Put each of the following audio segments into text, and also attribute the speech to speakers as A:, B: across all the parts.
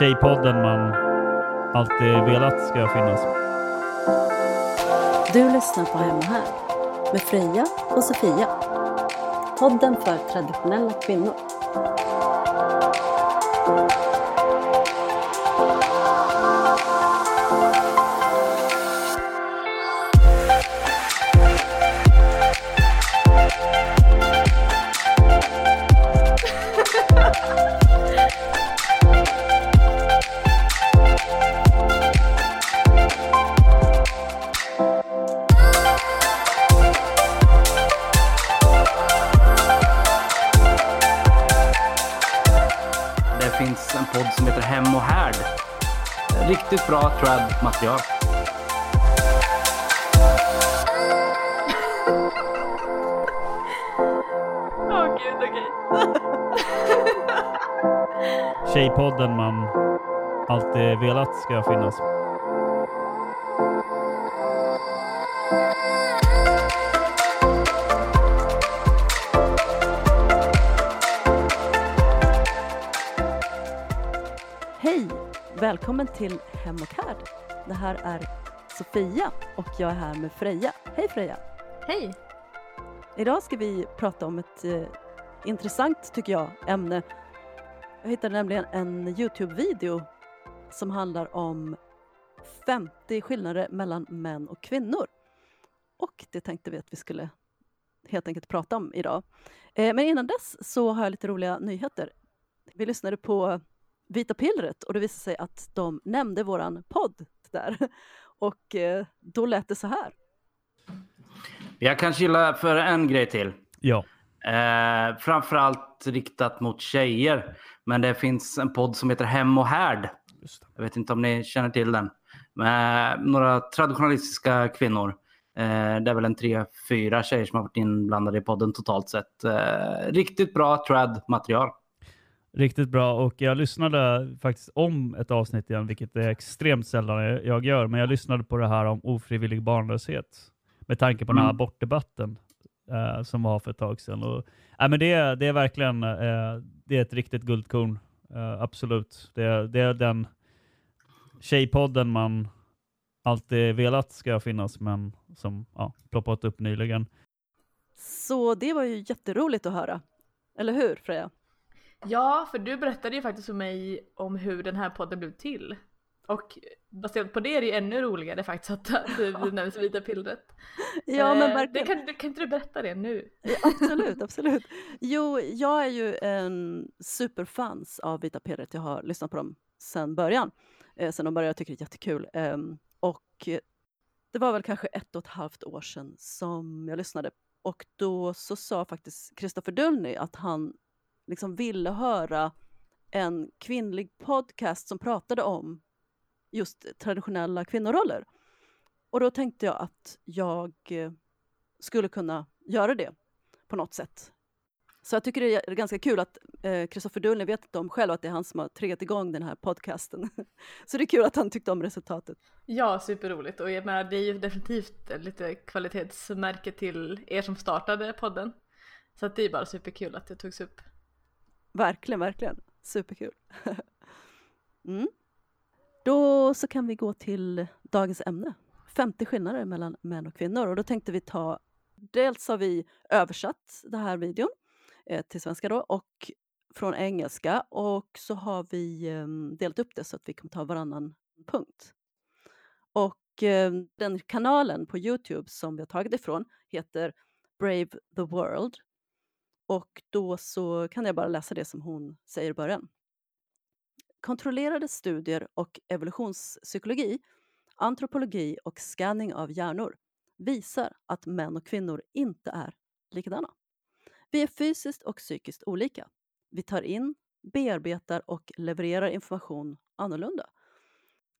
A: Tjejpodden man alltid velat ska finnas.
B: Du lyssnar på Hemma här med Freja och Sofia. Podden för traditionella kvinnor.
C: Riktigt bra trad-material.
D: Åh gud, okej.
A: Tjejpodden man alltid velat ska finnas.
B: Välkommen till Hem och Härd. Det här är Sofia och jag är här med Freja. Hej Freja!
D: Hej.
B: Idag ska vi prata om ett eh, intressant, tycker jag, ämne. Jag hittade nämligen en Youtube-video som handlar om 50 skillnader mellan män och kvinnor. Och det tänkte vi att vi skulle helt enkelt prata om idag. Eh, men innan dess så har jag lite roliga nyheter. Vi lyssnade på Vita pillret och det visade sig att de nämnde våran podd där. Och eh, då lät det så här.
C: Jag kan chilla för en grej till.
A: Ja,
C: Eh, framförallt riktat mot tjejer. Men det finns en podd som heter Hem och Härd.
A: just det.
C: Jag vet inte om ni känner till den. Med några traditionalistiska kvinnor. Eh, det är väl en tre, fyra tjejer som har varit inblandade i podden totalt sett. Eh, riktigt bra trad-material.
A: Riktigt bra och jag lyssnade faktiskt om ett avsnitt igen, vilket är extremt sällan jag gör, men jag lyssnade på det här om ofrivillig barnlöshet med tanke på den här
C: Mm.
A: abortdebatten eh, som var för ett tag sedan. Och, äh, men det, är- det är verkligen eh, det är ett riktigt guldkorn, eh, absolut. Det, är- det är den tjejpodden man alltid velat ska finnas, men som ja, ploppat upp nyligen.
B: Så det var ju jätteroligt att höra. Eller hur Freja?
D: Ja, för du berättade ju faktiskt för mig om hur den här podden blev till. Och baserat på det är det ju ännu roligare faktiskt att det nämns vita pillret.
B: Ja men
D: Eh,
B: verkligen.
D: Det kan, kan inte du berätta det nu?
B: Ja, absolut, absolut. Jo, jag är ju en superfans av Vita pillret. Jag har lyssnat på dem sedan början. Eh, sen de började, jag tycker det är jättekul. Ehm, och det var väl kanske ett och ett halvt år sedan som jag lyssnade. Och då så sa faktiskt Christopher Dullny att han liksom ville höra en kvinnlig podcast som pratade om just traditionella kvinnoroller. Och då tänkte jag att jag eh, skulle kunna göra det på något sätt. Så jag tycker det är ganska kul att eh, Dullner vet inte om själv att det är han som har triggat igång den här podcasten. Så det är kul att han tyckte om resultatet.
D: Ja, superroligt. Och jag menar, det är ju definitivt lite kvalitetsmärke till er som startade podden. Så att det är bara superkul att det togs upp.
B: Verkligen, verkligen. Superkul. mm. Då så kan vi gå till dagens ämne. 50 skillnader mellan män och kvinnor. Och då tänkte vi ta, dels har vi översatt den här videon eh, till svenska då och från engelska och så har vi eh, delat upp det så att vi kommer ta varannan punkt. Och eh, den kanalen på Youtube som vi har tagit ifrån heter Brave the World och då så kan jag bara läsa det som hon säger i början. Kontrollerade studier och evolutionspsykologi, antropologi och scanning av hjärnor visar att män och kvinnor inte är likadana. Vi är fysiskt och psykiskt olika. Vi tar in, bearbetar och levererar information annorlunda.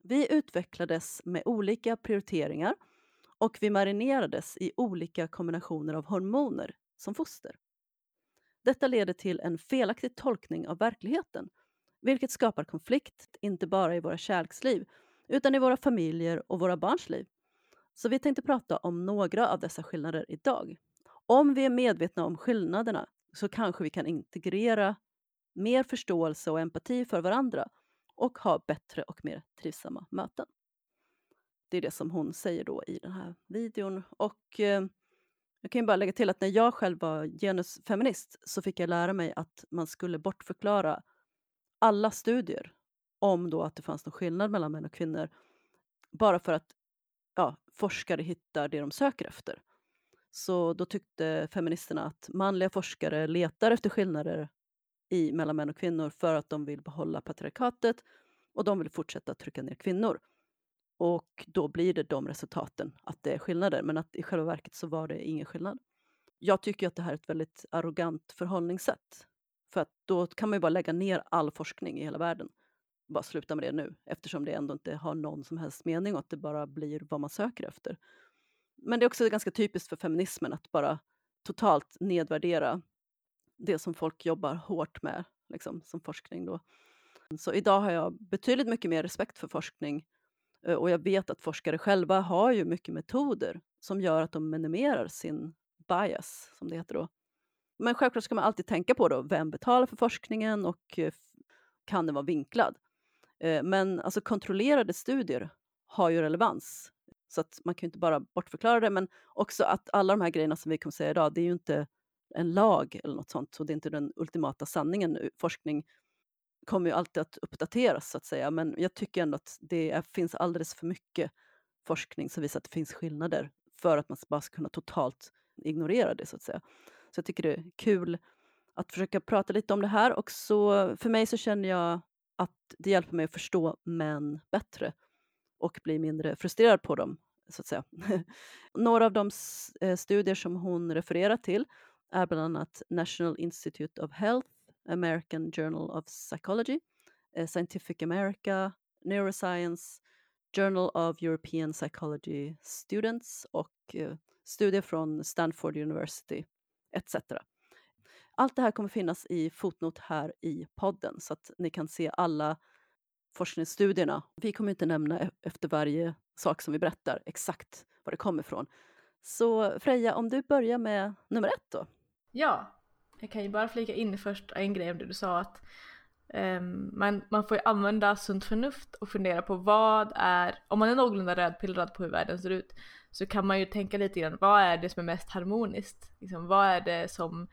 B: Vi utvecklades med olika prioriteringar och vi marinerades i olika kombinationer av hormoner som foster. Detta leder till en felaktig tolkning av verkligheten, vilket skapar konflikt inte bara i våra kärleksliv utan i våra familjer och våra barns liv. Så vi tänkte prata om några av dessa skillnader idag. Om vi är medvetna om skillnaderna så kanske vi kan integrera mer förståelse och empati för varandra och ha bättre och mer trivsamma möten. Det är det som hon säger då i den här videon. Och eh, jag kan ju bara lägga till att när jag själv var genusfeminist så fick jag lära mig att man skulle bortförklara alla studier om då att det fanns någon skillnad mellan män och kvinnor bara för att ja, forskare hittar det de söker efter. Så då tyckte feministerna att manliga forskare letar efter skillnader i, mellan män och kvinnor för att de vill behålla patriarkatet och de vill fortsätta trycka ner kvinnor. Och då blir det de resultaten, att det är skillnader, men att i själva verket så var det ingen skillnad. Jag tycker att det här är ett väldigt arrogant förhållningssätt. För att då kan man ju bara lägga ner all forskning i hela världen. Bara sluta med det nu, eftersom det ändå inte har någon som helst mening och att det bara blir vad man söker efter. Men det är också ganska typiskt för feminismen att bara totalt nedvärdera det som folk jobbar hårt med, liksom, som forskning. Då. Så idag har jag betydligt mycket mer respekt för forskning Eh, och jag vet att forskare själva har ju mycket metoder som gör att de minimerar sin bias, som det heter då. Men självklart ska man alltid tänka på då, vem betalar för forskningen och eh, kan den vara vinklad? Eh, men alltså kontrollerade studier har ju relevans. Så att man kan ju inte bara bortförklara det, men också att alla de här grejerna som vi kommer säga idag, det är ju inte en lag eller något sånt, och det är inte den ultimata sanningen. Forskning kommer ju alltid att uppdateras så att säga, men jag tycker ändå att det är, finns alldeles för mycket forskning som visar att det finns skillnader för att man bara ska kunna totalt ignorera det så att säga. Så jag tycker det är kul att försöka prata lite om det här och så för mig så känner jag att det hjälper mig att förstå män bättre och bli mindre frustrerad på dem, så att säga. Några av de eh, studier som hon refererar till är bland annat National Institute of Health, American Journal of Psychology, eh, Scientific America, Neuroscience, Journal of European Psychology Students och eh, studier från Stanford University etc. Allt det här kommer finnas i fotnot här i podden så att ni kan se alla forskningsstudierna. Vi kommer inte nämna e-, efter varje sak som vi berättar exakt var det kommer ifrån. Så Freja, om du börjar med nummer ett då?
D: Ja, jag kan ju bara flika in först en grej om det du sa att um, man, man får ju använda sunt förnuft och fundera på vad är, om man är någorlunda rödpillrad på hur världen ser ut, så kan man ju tänka lite grann, vad är det som är mest harmoniskt? Liksom, vad är det som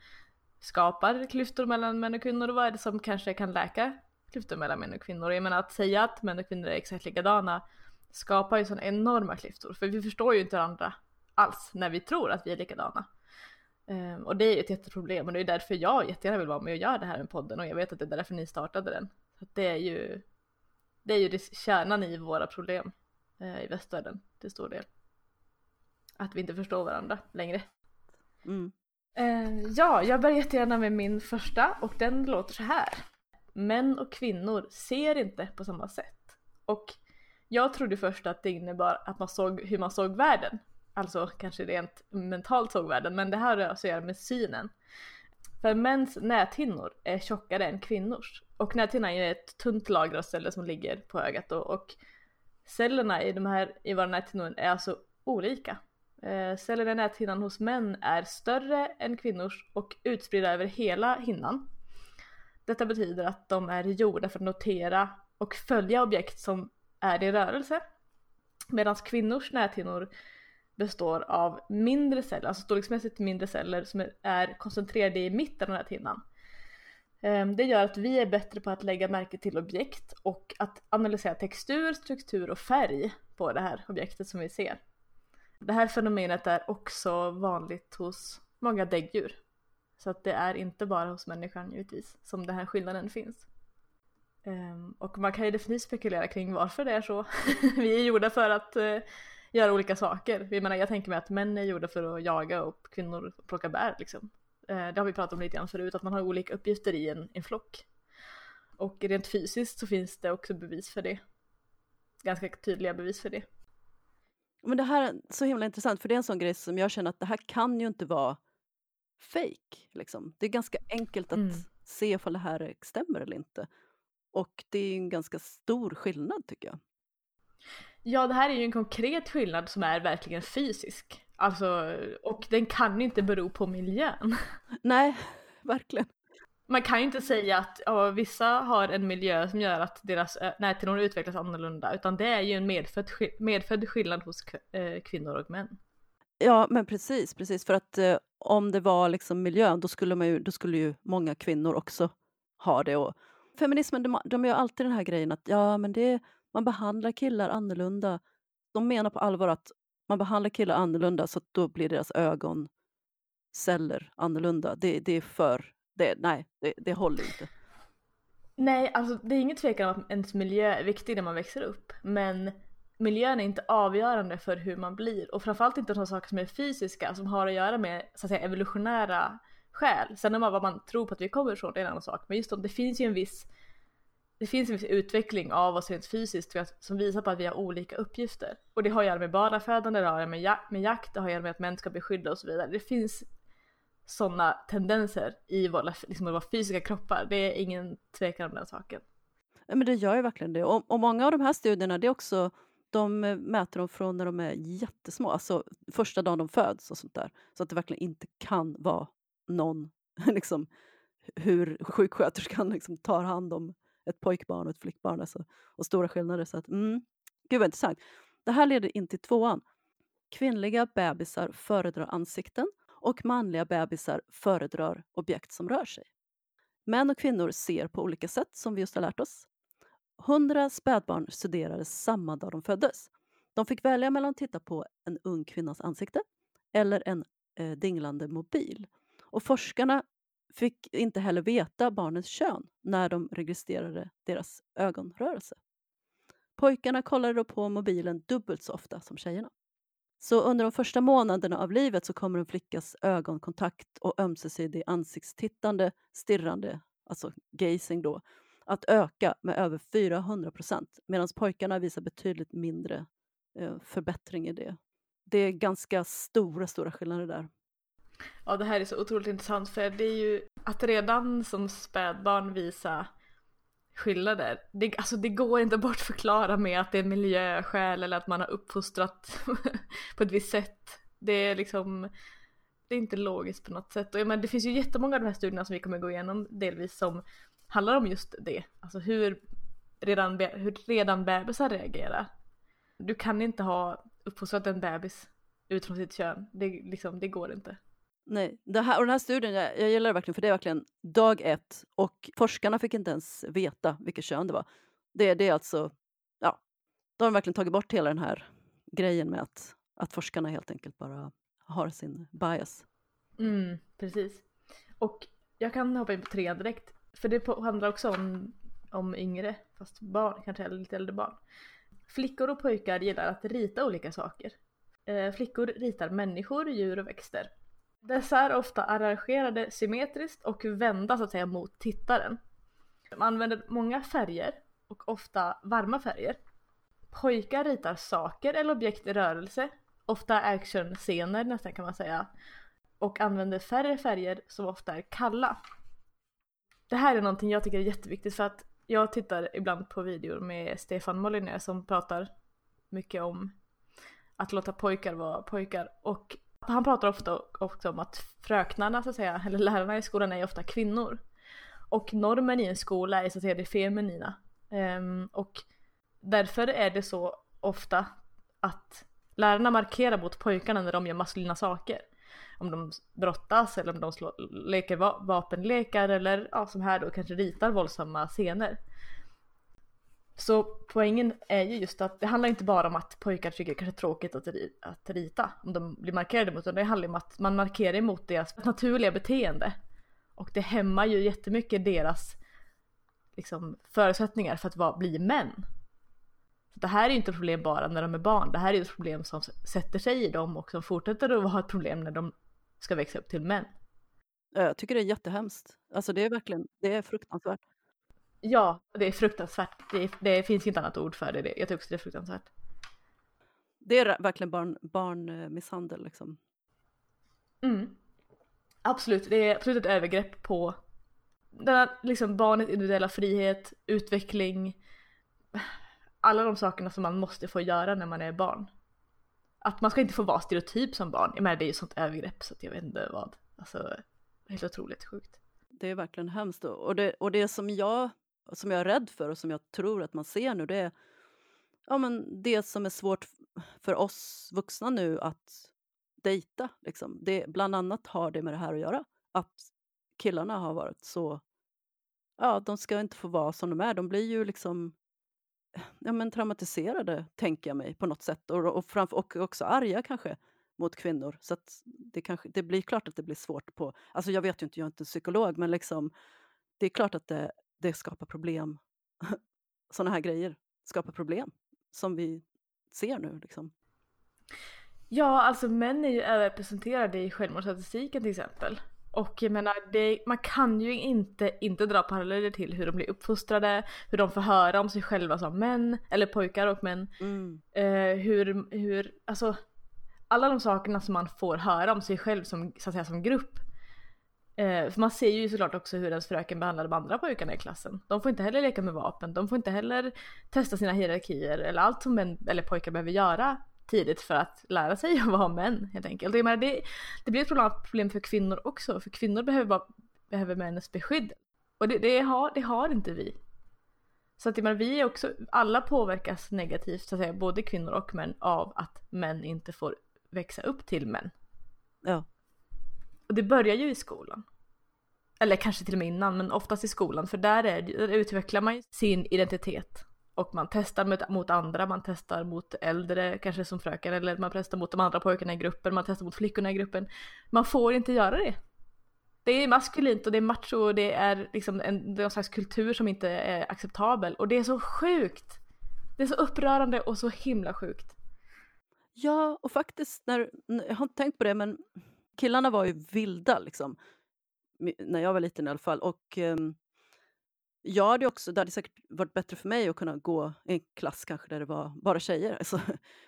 D: skapar klyftor mellan män och kvinnor och vad är det som kanske kan läka klyftor mellan män och kvinnor? Jag menar att säga att män och kvinnor är exakt likadana skapar ju sådana enorma klyftor, för vi förstår ju inte varandra alls när vi tror att vi är likadana. Um, och det är ju ett jätteproblem och det är därför jag jättegärna vill vara med och göra det här med podden och jag vet att det är därför ni startade den. Så det är ju det är ju det kärnan i våra problem uh, i västvärlden till stor del. Att vi inte förstår varandra längre. Mm. Uh, ja, jag börjar jättegärna med min första och den låter så här. Män och kvinnor ser inte på samma sätt. Och jag trodde först att det innebar att man såg hur man såg världen alltså kanske rent mentalt såg världen, men det här har alltså att göra med synen. För mäns näthinnor är tjockare än kvinnors. Och näthinnan är ett tunt lager av celler som ligger på ögat då, och cellerna i, de här, i våra näthinnor är alltså olika. Eh, cellerna i näthinnan hos män är större än kvinnors och utspridda över hela hinnan. Detta betyder att de är gjorda för att notera och följa objekt som är i rörelse. Medan kvinnors näthinnor består av mindre celler, alltså storleksmässigt mindre celler som är koncentrerade i mitten av den här tinnan. Ehm, det gör att vi är bättre på att lägga märke till objekt och att analysera textur, struktur och färg på det här objektet som vi ser. Det här fenomenet är också vanligt hos många däggdjur. Så att det är inte bara hos människan givetvis som den här skillnaden finns. Ehm, och man kan ju definitivt spekulera kring varför det är så. vi är gjorda för att eh, göra olika saker. Jag menar jag tänker mig att män är gjorda för att jaga och kvinnor plocka bär liksom. Eh, det har vi pratat om lite grann förut, att man har olika uppgifter i en, en flock. Och rent fysiskt så finns det också bevis för det. Ganska tydliga bevis för det.
B: Men det här är så himla intressant, för det är en sån grej som jag känner att det här kan ju inte vara fake. Liksom. Det är ganska enkelt att mm. se ifall det här stämmer eller inte. Och det är en ganska stor skillnad tycker jag.
D: Ja, det här är ju en konkret skillnad som är verkligen fysisk. Alltså, och den kan ju inte bero på miljön.
B: Nej, verkligen.
D: man kan ju inte säga att ja, vissa har en miljö som gör att deras näthinnor utvecklas annorlunda utan det är ju en medfödd, medfödd skillnad hos eh, kvinnor och män.
B: Ja, men precis, precis. För att eh, om det var liksom miljön, då skulle, man ju, då skulle ju många kvinnor också ha det. Och feminismen, de, de gör alltid den här grejen att ja, men det, man behandlar killar annorlunda. De menar på allvar att man behandlar killar annorlunda så att då blir deras ögonceller annorlunda. Det, det är för... Det, nej, det, det håller inte.
D: Nej, alltså det är ingen tvekan om att ens miljö är viktig när man växer upp. Men miljön är inte avgörande för hur man blir och framförallt inte sådana saker som är fysiska som har att göra med så att säga evolutionära skäl. Sen är man vad man tror på att vi kommer ifrån det är en annan sak. Men just om det finns ju en viss det finns en viss utveckling av oss rent fysiskt som visar på att vi har olika uppgifter. Och det har att göra med barnafödande, det har att göra med, jak med jakt, det har att göra med att män ska beskydda och så vidare. Det finns sådana tendenser i våra, liksom, våra fysiska kroppar. Det är ingen tvekan om den saken.
B: Men det gör ju verkligen det. Och, och många av de här studierna, det är också de mäter dem från när de är jättesmå, alltså första dagen de föds och sånt där. Så att det verkligen inte kan vara någon, liksom, hur sjuksköterskan liksom tar hand om ett pojkbarn och ett flickbarn. Alltså, och stora skillnader. Så att, mm, gud vad intressant. Det här leder in till tvåan. Kvinnliga bebisar föredrar ansikten och manliga bebisar föredrar objekt som rör sig. Män och kvinnor ser på olika sätt, som vi just har lärt oss. Hundra spädbarn studerades samma dag de föddes. De fick välja mellan att titta på en ung kvinnas ansikte eller en eh, dinglande mobil. Och forskarna fick inte heller veta barnens kön när de registrerade deras ögonrörelse. Pojkarna kollade då på mobilen dubbelt så ofta som tjejerna. Så under de första månaderna av livet så kommer en flickas ögonkontakt och ömsesidig ansiktstittande, stirrande, alltså gazing då, att öka med över 400 procent medan pojkarna visar betydligt mindre eh, förbättring i det. Det är ganska stora, stora skillnader där.
D: Ja, det här är så otroligt intressant för det är ju att redan som spädbarn visa skillnader. Det, alltså det går inte att bortförklara med att det är miljöskäl eller att man har uppfostrat på ett visst sätt. Det är liksom det är inte logiskt på något sätt. Och menar, det finns ju jättemånga av de här studierna som vi kommer gå igenom delvis som handlar om just det. Alltså hur redan, hur redan bebisar reagerar. Du kan inte ha uppfostrat en bebis utifrån sitt kön. Det, liksom, det går inte.
B: Nej, det här, och den här studien, jag, jag gillar det verkligen för det är verkligen dag ett och forskarna fick inte ens veta vilket kön det var. Det, det är alltså, ja, då har de verkligen tagit bort hela den här grejen med att, att forskarna helt enkelt bara har sin bias.
D: Mm, precis. Och jag kan hoppa in på trean direkt. För det handlar också om, om yngre, fast barn, kanske lite äldre barn. Flickor och pojkar gillar att rita olika saker. Eh, flickor ritar människor, djur och växter. Dessa är ofta arrangerade symmetriskt och vända så att säga mot tittaren. De använder många färger och ofta varma färger. Pojkar ritar saker eller objekt i rörelse, ofta actionscener nästan kan man säga, och använder färre färger som ofta är kalla. Det här är någonting jag tycker är jätteviktigt för att jag tittar ibland på videor med Stefan Molyneux som pratar mycket om att låta pojkar vara pojkar och han pratar ofta också om att fröknarna så att säga, eller lärarna i skolan är ofta kvinnor. Och normen i en skola är så att säga det feminina. Um, och därför är det så ofta att lärarna markerar mot pojkarna när de gör maskulina saker om de brottas eller om de slår, leker va vapenlekar eller ja, som här då kanske ritar våldsamma scener. Så poängen är ju just att det handlar inte bara om att pojkar tycker det kanske är tråkigt att, att rita om de blir markerade mot det. Det handlar om att man markerar emot deras naturliga beteende. Och det hämmar ju jättemycket deras liksom, förutsättningar för att vara, bli män. Så det här är ju inte ett problem bara när de är barn. Det här är ju ett problem som sätter sig i dem och som fortsätter att vara ett problem när de ska växa upp till män.
B: Jag tycker det är jättehemskt. Alltså det är verkligen, det är fruktansvärt.
D: Ja, det är fruktansvärt. Det, det finns inget annat ord för det. Jag tycker också det är fruktansvärt.
B: Det är verkligen barn, barnmisshandel liksom.
D: Mm. Absolut, det är absolut ett övergrepp på den liksom barnets individuella frihet, utveckling, alla de sakerna som man måste få göra när man är barn att man ska inte få vara stereotyp som barn. Jag menar det är ju sånt övergrepp så att jag vet inte vad. Alltså helt otroligt sjukt.
B: det är verkligen hemskt. Och det, och det som, jag, som jag är rädd för och som jag tror att man ser nu det är ja, men det som är svårt för oss vuxna nu att dejta. Liksom. Det, bland annat har det med det här att göra. Att killarna har varit så... Ja, de ska inte få vara som de är. De blir ju liksom ja, men traumatiserade, tänker jag mig, på något sätt. Och, och, framför, och också arga kanske mot kvinnor. Så det, kanske, det blir klart att det blir svårt på... Alltså jag vet ju inte, jag är inte psykolog, men liksom, det är klart att det, det skapar problem. Sådana här grejer skapar problem som vi ser nu. Liksom.
D: Ja, alltså män är ju överrepresenterade i självmordsstatistiken till exempel. Och jag menar, det, man kan ju inte inte dra paralleller till hur de blir uppfostrade, hur de får höra om sig själva som män, eller pojkar och män. Mm. Eh, hur, hur, alltså alla de sakerna som man får höra om sig själv som, så att säga, som grupp. Eh, för man ser ju såklart också hur ens fröken behandlar de andra pojkarna i klassen. De får inte heller leka med vapen, de får inte heller testa sina hierarkier eller allt som män eller pojkar behöver göra tidigt för att lära sig att vara män helt enkelt. Jag menar, det, det blir ett problem för kvinnor också, för kvinnor behöver, bara, behöver männens beskydd. Och det, det, har, det har inte vi. Så att menar, vi är också, alla påverkas negativt, så att säga, både kvinnor och män, av att män inte får växa upp till män.
B: Ja.
D: Och det börjar ju i skolan. Eller kanske till och med innan, men oftast i skolan, för där, är, där utvecklar man ju sin identitet. Och man testar mot, mot andra, man testar mot äldre, kanske som fröken, eller man testar mot de andra pojkarna i gruppen, man testar mot flickorna i gruppen. Man får inte göra det. Det är maskulint och det är macho och det är liksom en, någon slags kultur som inte är acceptabel. Och det är så sjukt! Det är så upprörande och så himla sjukt.
B: Ja, och faktiskt, när, jag har inte tänkt på det, men killarna var ju vilda liksom. När jag var liten i alla fall. Och um, jag hade också, det hade säkert varit bättre för mig att kunna gå i en klass kanske där det var bara tjejer. Alltså,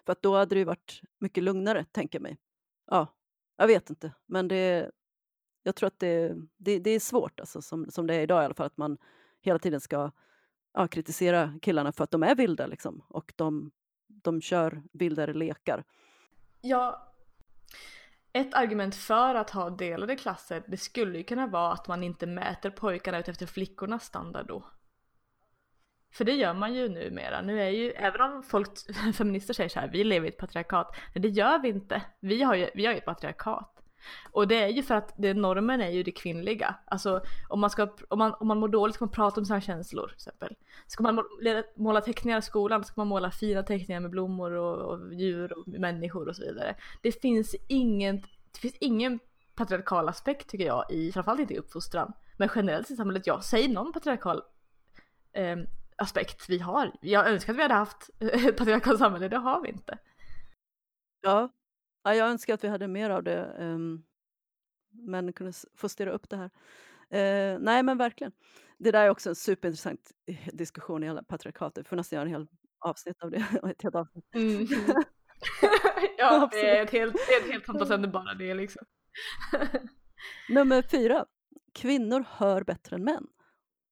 B: för att då hade det varit mycket lugnare, tänker jag mig. Ja, jag vet inte. Men det, jag tror att det, det, det är svårt, alltså, som, som det är idag i alla fall, att man hela tiden ska ja, kritisera killarna för att de är vilda liksom, och de, de kör vildare lekar.
D: Ja, ett argument för att ha delade klasser det skulle ju kunna vara att man inte mäter pojkarna ut efter flickornas standard då. För det gör man ju numera. Nu är ju, även om folk, feminister säger så här, vi lever i ett patriarkat. Nej det gör vi inte. Vi har ju, vi har ju ett patriarkat. Och det är ju för att det, normen är ju det kvinnliga. Alltså om man, ska, om, man, om man mår dåligt ska man prata om sina känslor till exempel. Ska man måla teckningar i skolan ska man måla fina teckningar med blommor och, och djur och människor och så vidare. Det finns ingen, det finns ingen patriarkal aspekt tycker jag i, framförallt inte i uppfostran. Men generellt i samhället, ja, säg någon patriarkal eh, aspekt vi har. Jag önskar att vi hade haft ett patriarkalt samhälle, det har vi inte.
B: Ja, Ja, jag önskar att vi hade mer av det. Um, men kunde få styra upp det här. Uh, nej, men verkligen. Det där är också en superintressant eh, diskussion i hela patriarkatet. Vi får nästan göra en hel avsnitt av det. ett helt avsnitt.
D: Mm. ja, det är ett helt, är ett helt bara det liksom.
B: Nummer fyra. Kvinnor hör bättre än män.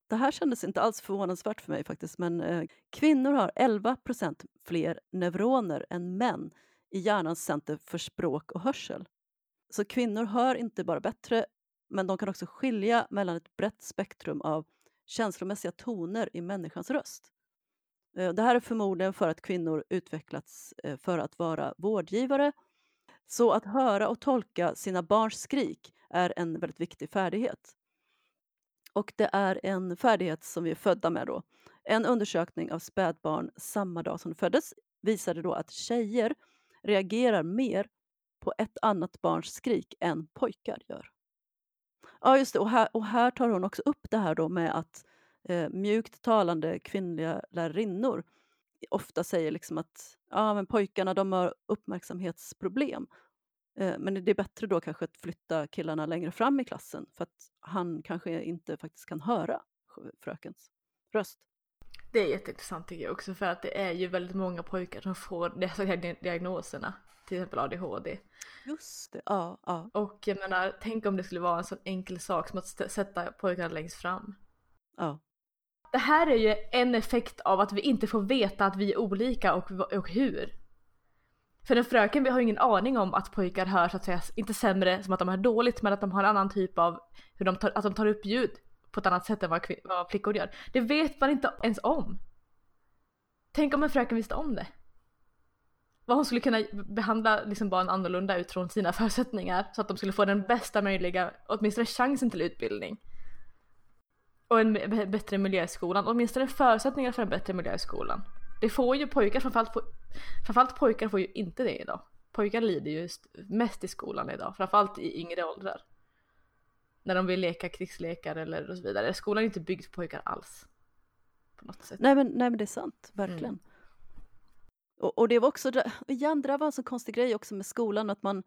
B: Det här kändes inte alls förvånansvärt för mig faktiskt, men eh, kvinnor har 11% fler neuroner än män i hjärnans center för språk och hörsel. Så kvinnor hör inte bara bättre, men de kan också skilja mellan ett brett spektrum av känslomässiga toner i människans röst. Eh, det här är förmodligen för att kvinnor utvecklats eh, för att vara vårdgivare. Så att höra och tolka sina barns skrik är en väldigt viktig färdighet. Och det är en färdighet som vi är födda med. Då. En undersökning av spädbarn samma dag som de föddes visade då att tjejer reagerar mer på ett annat barns skrik än pojkar gör. Ja, just det. Och här, och här tar hon också upp det här då med att eh, mjukt talande kvinnliga lärarinnor ofta säger liksom att ja, men pojkarna de har uppmärksamhetsproblem. Eh, men det är bättre då kanske att flytta killarna längre fram i klassen för att han kanske inte faktiskt kan höra frökens röst.
D: Det är jätteintressant tycker jag också för att det är ju väldigt många pojkar som får dessa diagnoserna. Till exempel ADHD.
B: Just det, ja. ja.
D: Och jag menar, tänk om det skulle vara en sån enkel sak som att sätta pojkarna längst fram.
B: Ja.
D: Det här är ju en effekt av att vi inte får veta att vi är olika och, och hur. För en fröken har ju ingen aning om att pojkar hör så att säga inte sämre som att de hör dåligt men att de har en annan typ av hur de tar, att de tar upp ljud på ett annat sätt än vad, vad flickor gör. Det vet man inte ens om. Tänk om en fröken visste om det. Vad hon skulle kunna behandla liksom barn annorlunda utifrån sina förutsättningar så att de skulle få den bästa möjliga, åtminstone chansen till utbildning. Och en bättre miljö i skolan, åtminstone förutsättningar för en bättre miljö i skolan. Det får ju pojkar, framförallt, po framförallt pojkar får ju inte det idag. Pojkar lider ju mest i skolan idag, framförallt i yngre åldrar. När de vill leka krigslekar eller och så vidare. Skolan är inte byggd för pojkar alls. På något sätt.
B: Nej men, nej men det är sant, verkligen. Och, och det var också, igen det där var en så konstig grej också med skolan att man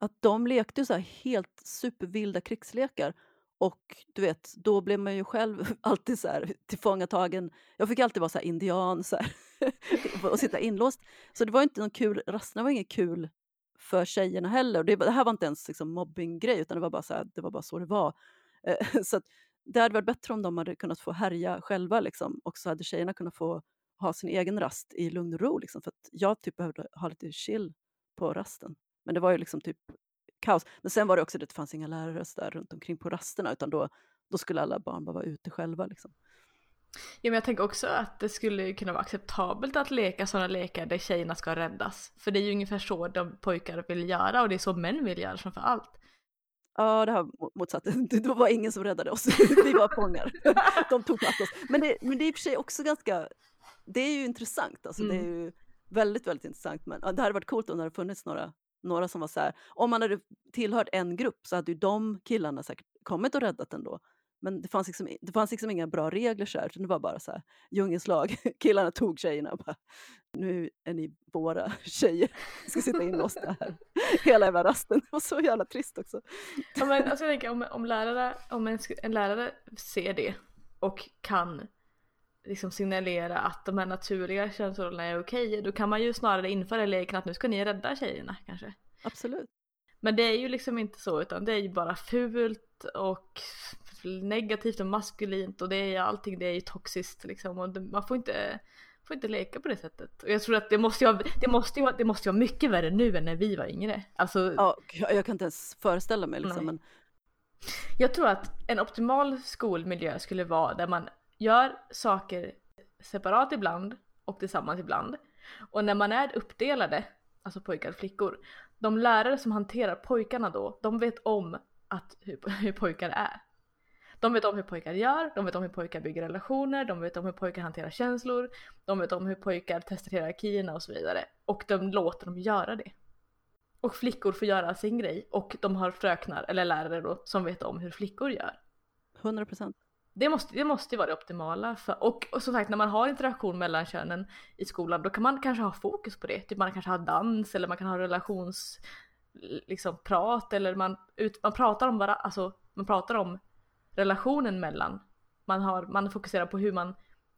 B: att de lekte så här helt supervilda krigslekar och du vet, då blev man ju själv alltid så här tillfångatagen. Jag fick alltid vara så här indian så här, och sitta inlåst. Så det var inte någon kul, rasterna var inget kul för tjejerna heller. Och det, det här var inte ens liksom mobbinggrej utan det var bara så här, det var bara så det var. Eh, Så att det hade varit bättre om de hade kunnat få härja själva liksom. och så hade tjejerna kunnat få ha sin egen rast i lugn och ro. Liksom, för att jag typ behövde ha lite chill på rasten. Men det var ju liksom typ kaos. Men sen var det också det att det fanns inga lärare där runt omkring på rasterna utan då, då skulle alla barn bara vara ute själva. Liksom.
D: Ja men jag tänker också att det skulle kunna vara acceptabelt att leka sådana lekar där tjejerna ska räddas. För det är ju ungefär så de pojkar vill göra och det är så män vill göra framför allt.
B: Ja, det här mo- motsatt. Det var ingen som räddade oss. Vi var fångar. De tog fatt oss. Men det, men det är i och för sig också ganska... Det är ju intressant. Alltså, Det är
D: Mm.
B: ju väldigt, väldigt intressant. Men ja, det hade varit coolt om det hade funnits några, några som var så här. Om man hade tillhört en grupp så hade ju de killarna säkert kommit och räddat ändå. Men det fanns liksom, det fanns liksom inga bra regler så här. utan Det var bara så här, djungelns lag. Killarna tog tjejerna och bara, nu är ni våra tjejer. Vi ska sitta inlåsta här hela jävla rasten. Det var så jävla trist också.
D: Ja, men, alltså, jag tänker, om, om, lärare, om en, en lärare ser det och kan liksom signalera att de här naturliga könsrollerna är okej, då kan man ju snarare införa leken att nu ska ni rädda tjejerna kanske.
B: Absolut.
D: Men det är ju liksom inte så utan det är ju bara fult och negativt och maskulint och det är allting det är ju toxiskt liksom och det, man får inte, får inte leka på det sättet. Och jag tror att det måste ju det måste ju det måste ju vara mycket värre nu än när vi var yngre. Alltså
B: Ja, jag jag kan inte ens föreställa mig liksom,
D: Nej.
B: men
D: Jag tror att en optimal skolmiljö skulle vara där man gör saker separat ibland och tillsammans ibland. Och när man är uppdelade, alltså pojkar och flickor, de lärare som hanterar pojkarna då, de vet om att hur, hur pojkar är. De vet om hur pojkar gör, de vet om hur pojkar bygger relationer, de vet om hur pojkar hanterar känslor, de vet om hur pojkar testar hierarkierna och så vidare. Och de låter dem göra det. Och flickor får göra sin grej och de har fröknar, eller lärare då, som vet om hur flickor gör.
B: 100 procent.
D: Det måste, det måste ju vara det optimala. För, och, och som sagt, när man har interaktion mellan könen i skolan, då kan man kanske ha fokus på det. Typ man kanske har dans eller man kan ha relations liksom prat eller man, ut, man pratar om bara, alltså man pratar om relationen mellan. Man, har, man fokuserar på hur man,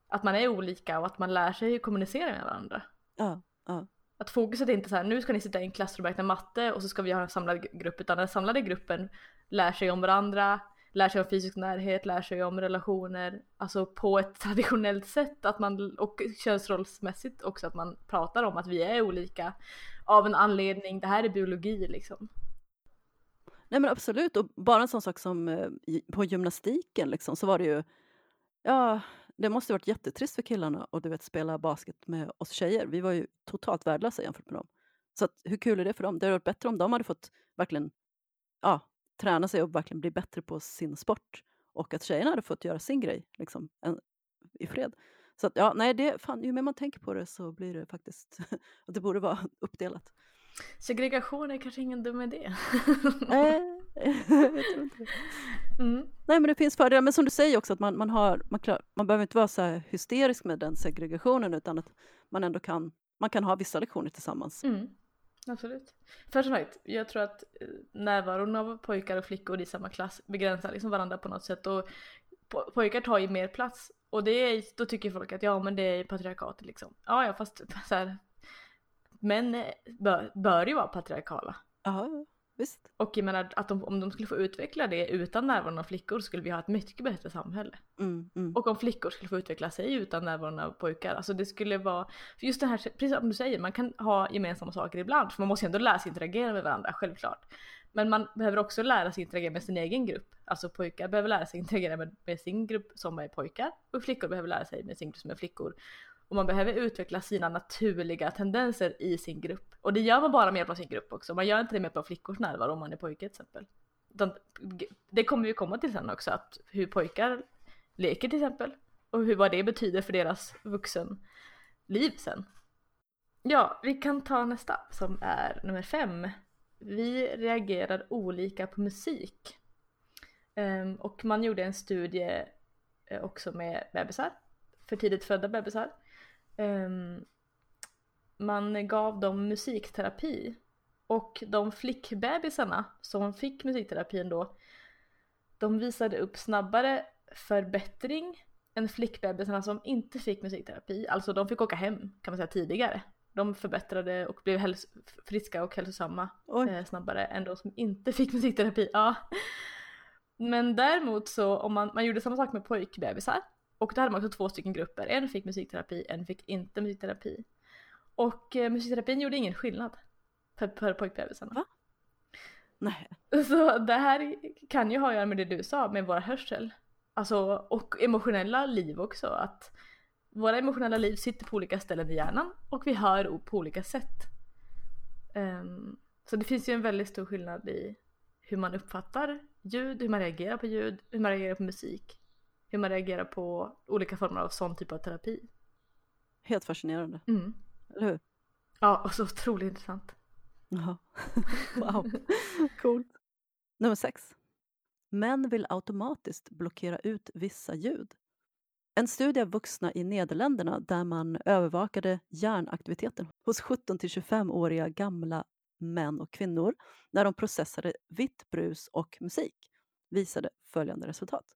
D: att man är olika och att man lär sig kommunicera med varandra.
B: Ja, ja.
D: Att fokuset är inte så här, nu ska ni sitta i en klassrum och räkna matte och så ska vi ha en samlad grupp, utan den samlade gruppen lär sig om varandra, lär sig om fysisk närhet, lär sig om relationer, alltså på ett traditionellt sätt att man, och könsrollsmässigt också att man pratar om att vi är olika av en anledning, det här är biologi liksom.
B: Nej men absolut, och bara en sån sak som eh, på gymnastiken liksom, så var det ju, ja, det måste ha varit jättetrist för killarna att du vet, spela basket med oss tjejer. Vi var ju totalt värdelösa jämfört med dem. Så att, hur kul är det för dem? Det hade varit bättre om de hade fått verkligen ja, träna sig och verkligen bli bättre på sin sport. Och att tjejerna hade fått göra sin grej liksom, en, i fred. Så att, ja, nej, det, fan, ju mer man tänker på det så blir det faktiskt att det borde vara uppdelat.
D: Segregation är kanske ingen dum idé.
B: Nej,
D: mm.
B: Nej, men det finns fördelar. Men som du säger också, att man, man, har, man, klar, man behöver inte vara så här hysterisk med den segregationen, utan att man ändå kan, man kan ha vissa lektioner tillsammans.
D: Mm. Absolut. För som sagt, jag tror att eh, närvaron av pojkar och flickor i samma klass begränsar liksom varandra på något sätt och po- pojkar tar ju mer plats och det är, då tycker folk att ja men det är patriarkatet liksom. Ja ja fast så här, män eh, bör, bör ju vara patriarkala.
B: Ja, visst.
D: Och jag menar att de, om de skulle få utveckla det utan närvaron av flickor skulle vi ha ett mycket bättre samhälle.
B: Mm, mm.
D: Och om flickor skulle få utveckla sig utan närvaron av pojkar, alltså det skulle vara, för just det här, precis som du säger, man kan ha gemensamma saker ibland, för man måste ju ändå lära sig interagera med varandra, självklart. Men man behöver också lära sig interagera med sin egen grupp. Alltså pojkar behöver lära sig interagera med, med sin grupp som är pojkar och flickor behöver lära sig med sin grupp som är flickor. Och man behöver utveckla sina naturliga tendenser i sin grupp. Och det gör man bara med hjälp av sin grupp också. Man gör inte det med hjälp av flickors närvaro om man är pojke till exempel. Det kommer vi komma till sen också, att hur pojkar leker till exempel. Och hur, vad det betyder för deras vuxenliv sen. Ja, vi kan ta nästa som är nummer fem. Vi reagerar olika på musik. Ehm, och man gjorde en studie eh, också med bebisar, för tidigt födda bebisar. Um, man gav dem musikterapi och de flickbebisarna som fick musikterapin då de visade upp snabbare förbättring än flickbebisarna som inte fick musikterapi. Alltså de fick åka hem kan man säga tidigare. De förbättrade och blev friska och hälsosamma eh, snabbare än de som inte fick musikterapi. Ja. Men däremot så om man, man gjorde samma sak med pojkbebisar och då hade man också två stycken grupper. En fick musikterapi, en fick inte musikterapi. Och eh, musikterapin gjorde ingen skillnad för, för pojkbebisarna.
B: Va? Nej.
D: Så det här kan ju ha att göra med det du sa, med vår hörsel. Alltså, och emotionella liv också. Att våra emotionella liv sitter på olika ställen i hjärnan och vi hör på olika sätt. Um, så det finns ju en väldigt stor skillnad i hur man uppfattar ljud, hur man reagerar på ljud, hur man reagerar på musik, hur man reagerar på olika former av sån typ av terapi.
B: Helt fascinerande.
D: Mm.
B: Eller hur?
D: Ja, och så otroligt intressant.
B: Jaha. wow, coolt. Nummer sex. Män vill automatiskt blockera ut vissa ljud. En studie av vuxna i Nederländerna där man övervakade hjärnaktiviteten hos 17 till 25-åriga gamla män och kvinnor när de processade vitt brus och musik visade följande resultat.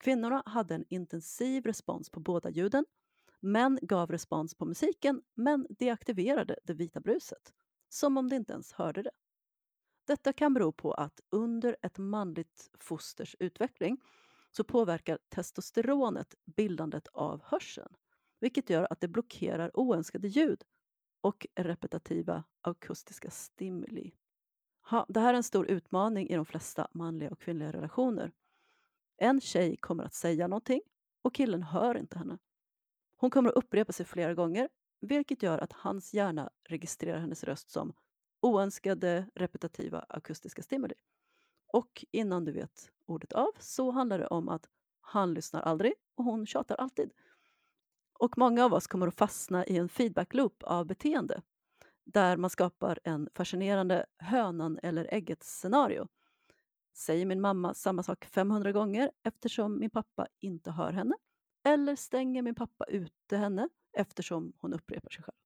B: Kvinnorna hade en intensiv respons på båda ljuden. Män gav respons på musiken men deaktiverade det vita bruset, som om de inte ens hörde det. Detta kan bero på att under ett manligt fosters utveckling så påverkar testosteronet bildandet av hörseln, vilket gör att det blockerar oönskade ljud och repetitiva akustiska stimuli. Ha, det här är en stor utmaning i de flesta manliga och kvinnliga relationer. En tjej kommer att säga någonting och killen hör inte henne. Hon kommer att upprepa sig flera gånger, vilket gör att hans hjärna registrerar hennes röst som oönskade repetitiva akustiska stimuli. Och innan du vet ordet av så handlar det om att han lyssnar aldrig och hon tjatar alltid. Och många av oss kommer att fastna i en feedback-loop av beteende där man skapar en fascinerande hönan eller ägget-scenario. Säger min mamma samma sak 500 gånger eftersom min pappa inte hör henne? Eller stänger min pappa ute henne eftersom hon upprepar sig själv?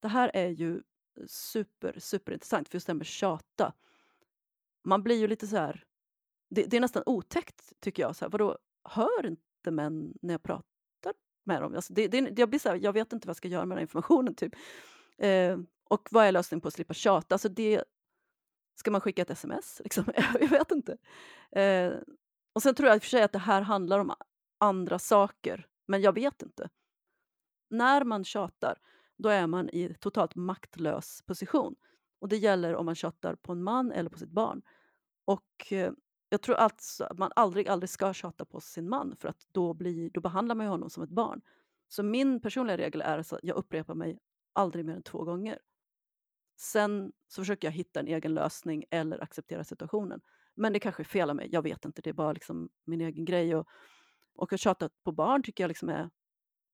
B: Det här är ju super, superintressant, för just det här med tjata. Man blir ju lite så här... Det, det är nästan otäckt, tycker jag. Så här, vadå, hör inte män när jag pratar med dem? Alltså det, det, jag, blir så här, jag vet inte vad jag ska göra med den informationen. Typ. Eh, och vad är lösningen på att slippa tjata? Alltså det, ska man skicka ett sms? Liksom? jag vet inte. Eh, och sen tror jag i och för sig att det här handlar om andra saker, men jag vet inte. När man tjatar då är man i totalt maktlös position. Och det gäller om man tjatar på en man eller på sitt barn. Och eh, jag tror alltså att man aldrig, aldrig ska tjata på sin man för att då, blir, då behandlar man honom som ett barn. Så min personliga regel är alltså att jag upprepar mig aldrig mer än två gånger. Sen så försöker jag hitta en egen lösning eller acceptera situationen. Men det kanske är fel av mig, jag vet inte. Det är bara liksom min egen grej. Och, och att tjata på barn tycker jag liksom är...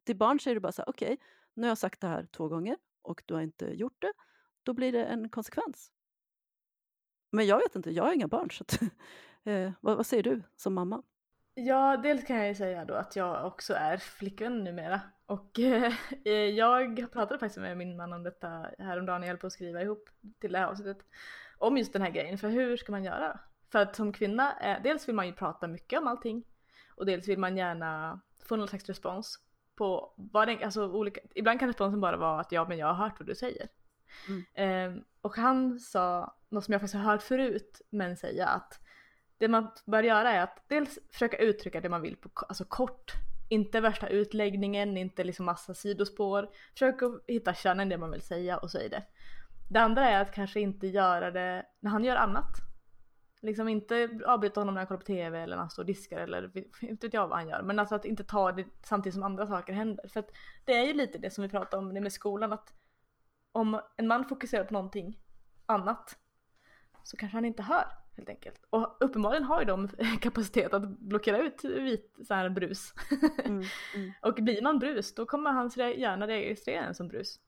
B: Till barn säger du bara så här, okej, okay, nu har jag sagt det här två gånger och du har inte gjort det. Då blir det en konsekvens. Men jag vet inte, jag har inga barn. Så att, eh, vad, vad, säger du som mamma?
D: Ja, dels kan jag ju säga då att jag också är flickvän numera. Och eh, jag pratade faktiskt med min man om detta häromdagen när jag höll på att skriva ihop till det här avsnittet. Om just den här grejen, för hur ska man göra? För att som kvinna, eh, dels vill man ju prata mycket om allting. Och dels vill man gärna få någon slags respons på vad det, alltså olika, ibland kan responsen bara vara att ja men jag har hört vad du säger. Eh, och han sa något som jag faktiskt har hört förut men säga att det man bör göra är att dels försöka uttrycka det man vill på alltså kort. Inte värsta utläggningen, inte liksom massa sidospår. Försök att hitta kärnan i det man vill säga och säg det. Det andra är att kanske inte göra det när han gör annat. Liksom inte avbryta honom när han kollar på TV eller när han står och diskar eller inte vet jag vad han gör. Men alltså att inte ta det samtidigt som andra saker händer. För att det är ju lite det som vi pratade om det med skolan att om en man fokuserar på någonting annat så kanske han inte hör helt enkelt. Och uppenbarligen har ju de kapacitet att blockera ut vit så här brus. Mm, mm. och blir man brus då kommer hans hjärna registrera den som brus.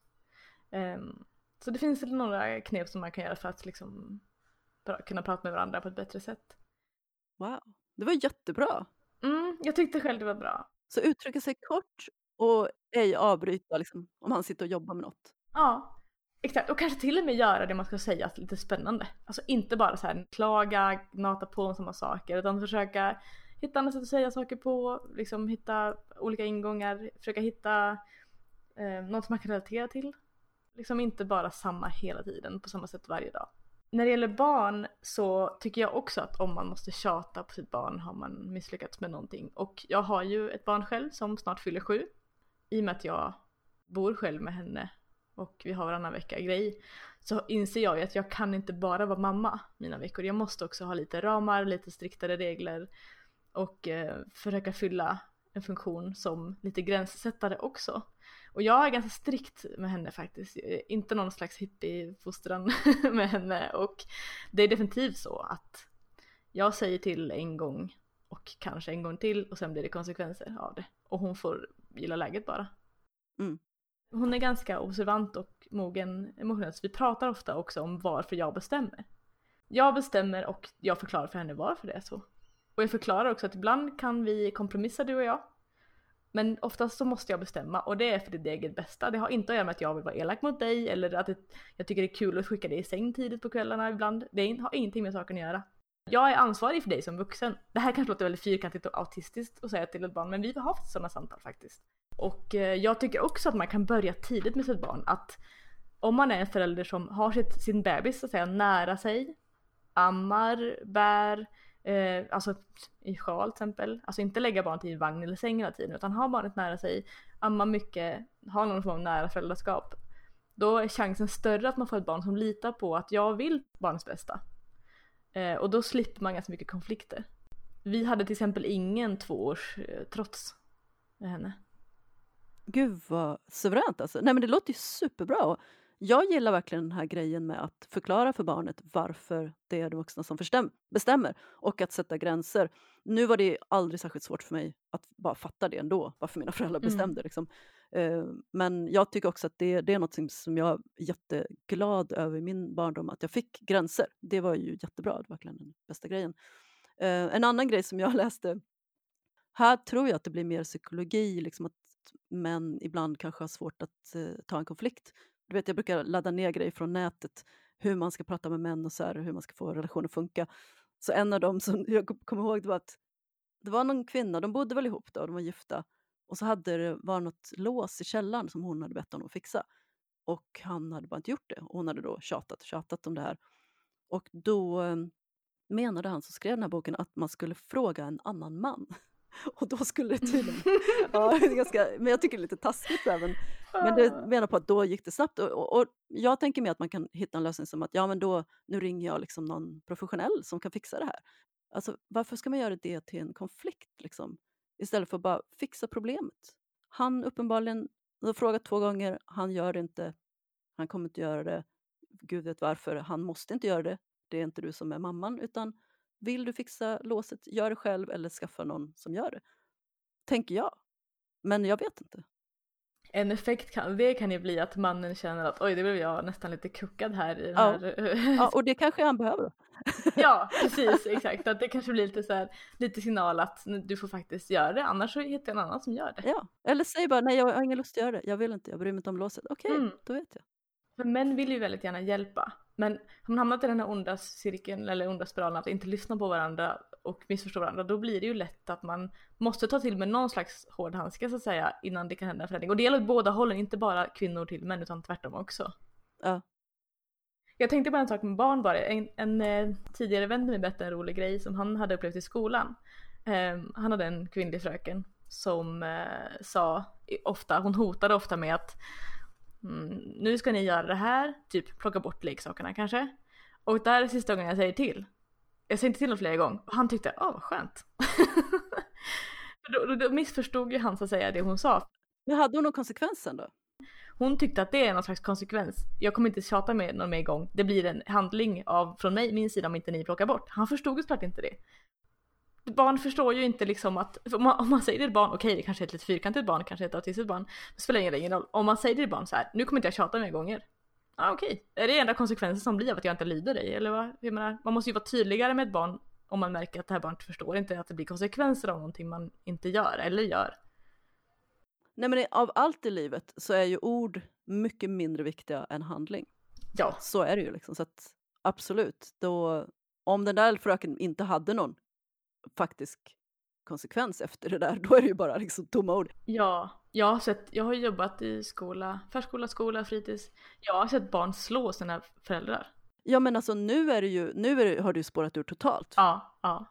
D: Um, så det finns några knep som man kan göra för att liksom kunna prata med varandra på ett bättre sätt.
B: Wow, det var jättebra.
D: Mm, jag tyckte själv det var bra.
B: Så uttrycka sig kort och ej avbryta liksom, om han sitter och jobbar med något.
D: Ja, exakt. Och kanske till och med göra det man ska säga lite spännande. Alltså inte bara så här klaga, nata på om samma saker utan försöka hitta andra sätt att säga saker på, liksom hitta olika ingångar, försöka hitta eh, något som man kan relatera till. Liksom inte bara samma hela tiden på samma sätt varje dag. När det gäller barn så tycker jag också att om man måste tjata på sitt barn har man misslyckats med någonting. Och jag har ju ett barn själv som snart fyller sju. I och med att jag bor själv med henne och vi har varannan vecka grej så inser jag ju att jag kan inte bara vara mamma mina veckor. Jag måste också ha lite ramar, lite striktare regler och eh, försöka fylla en funktion som lite gränssättare också. Och jag är ganska strikt med henne faktiskt, eh, inte någon slags hippiefostran med henne och det är definitivt så att jag säger till en gång och kanske en gång till och sen blir det konsekvenser av det och hon får gilla läget bara. Mm. Hon är ganska observant och mogen emotionellt så vi pratar ofta också om varför jag bestämmer. Jag bestämmer och jag förklarar för henne varför det är så. Och jag förklarar också att ibland kan vi kompromissa du och jag men oftast så måste jag bestämma och det är för ditt eget bästa. Det har inte att göra med att jag vill vara elak mot dig eller att jag tycker det är kul att skicka dig i säng tidigt på kvällarna ibland. Det har ingenting med saken att göra. Jag är ansvarig för dig som vuxen. Det här kanske låter väldigt fyrkantigt och autistiskt att säga till ett barn men vi har haft sådana samtal faktiskt. Och eh, jag tycker också att man kan börja tidigt med sitt barn. Att om man är en förälder som har sitt, sin bebis så att säga nära sig, ammar, bär, Eh, alltså i sjal till exempel. Alltså inte lägga barnet i vagn eller säng hela tiden utan ha barnet nära sig, amma mycket, ha någon form av nära föräldraskap. Då är chansen större att man får ett barn som litar på att jag vill barnets bästa. Eh, och då slipper man ganska mycket konflikter. Vi hade till exempel ingen tvåårs eh, trots med henne.
B: Gud vad suveränt alltså. Nej men det låter ju superbra. Jag gillar verkligen den här grejen med att förklara för barnet varför det är de vuxna som bestämmer och att sätta gränser. Nu var det aldrig särskilt svårt för mig att bara fatta det ändå, varför mina föräldrar mm. bestämde. Mm. Liksom. Eh, men jag tycker också att det, det är något som jag är jätteglad över i min barndom, att jag fick gränser. Det var ju jättebra, det var verkligen den bästa grejen. Eh, en annan grej som jag läste, här tror jag att det blir mer psykologi, liksom att män ibland kanske har svårt att eh, ta en konflikt du vet, jag brukar ladda ner grejer från nätet, hur man ska prata med män och så här, hur man ska få relationer att funka. Så en av dem som jag kommer ihåg det var att det var någon kvinna, de bodde väl ihop då, de var gifta. Och så hade det var något lås i källaren som hon hade bett honom att fixa. Och han hade bara inte gjort det. Och hon hade då tjatat och tjatat om det här. Och då eh, menade han som skrev den här boken att man skulle fråga en annan man. Och då skulle det tydligen... ja, ganska, men jag tycker det är lite taskigt. Där, men, men det menar på att då gick det snabbt. Och, och, och, jag tänker mig att man kan hitta en lösning som att ja, men då, nu ringer jag liksom någon professionell som kan fixa det här. Alltså, varför ska man göra det till en konflikt? Liksom? Istället för att bara fixa problemet. Han uppenbarligen har frågat två gånger, han gör det inte. Han kommer inte göra det. Gud vet varför. Han måste inte göra det. Det är inte du som är mamman. utan vill du fixa låset, gör det själv eller skaffa någon som gör det. Tänker jag. Men jag vet inte.
D: En effekt kan, det kan ju bli att mannen känner att oj, det blev jag nästan lite kuckad här i den
B: ja.
D: här...
B: ja, och det kanske han behöver.
D: ja, precis, exakt. Att det kanske blir lite så här, lite signal att du får faktiskt göra det, annars så hittar jag en annan som gör det.
B: Ja, eller säg bara nej, jag har ingen lust att göra det, jag vill inte, jag bryr mig inte om låset. Okej, okay, mm. då vet jag.
D: För män vill ju väldigt gärna hjälpa. Men har man hamnat i den här onda cirkeln eller onda spiralen att inte lyssna på varandra och missförstå varandra då blir det ju lätt att man måste ta till med någon slags hård handske så att säga innan det kan hända en förändring. Och det gäller båda hållen, inte bara kvinnor till män utan tvärtom också.
B: Ja,
D: Jag tänkte på en sak med barn bara. En, en eh, tidigare vän med berättade en rolig grej som han hade upplevt i skolan. Eh, han hade en kvinnlig fröken som eh, sa ofta, hon hotade ofta med att mm, nu ska ni göra det här, typ plocka bort leksakerna kanske. Och det här är sista gången jag säger till. Jag säger inte till honom flera gånger och han tyckte, åh vad skönt. då, då, då missförstod ju han så att säga det hon sa.
B: Men hade hon någon konsekvens sen då?
D: Hon tyckte att det är någon slags konsekvens. Jag kommer inte tjata med någon mer gång. Det blir en handling av, från mig, min sida om inte ni plockar bort. Han förstod ju såklart inte det. Barn förstår ju inte liksom att, om man, säger till ett barn, okej okay, det kanske är ett lite fyrkantigt barn, kanske ett autistiskt barn, det spelar ingen roll. Om man säger till ett barn så här, nu kommer inte jag tjata mer gånger. Ja ah, okej, okay. är det enda konsekvensen som blir av att jag inte lyder dig? Eller vad? Jag menar, man måste ju vara tydligare med ett barn om man märker att det här barnet förstår inte att det blir konsekvenser av någonting man inte gör eller gör.
B: Nej men av allt i livet så är ju ord mycket mindre viktiga än handling.
D: Ja.
B: Så är det ju liksom. Så att absolut, då, om den där fröken inte hade någon faktisk konsekvens efter det där, då är det ju bara liksom tomma ord.
D: Ja, jag har, sett, jag har jobbat i skola, förskola, skola, fritids. Jag har sett barn slå sina föräldrar.
B: Ja men alltså nu är det ju, nu det, har du spårat ur totalt.
D: Ja, ja.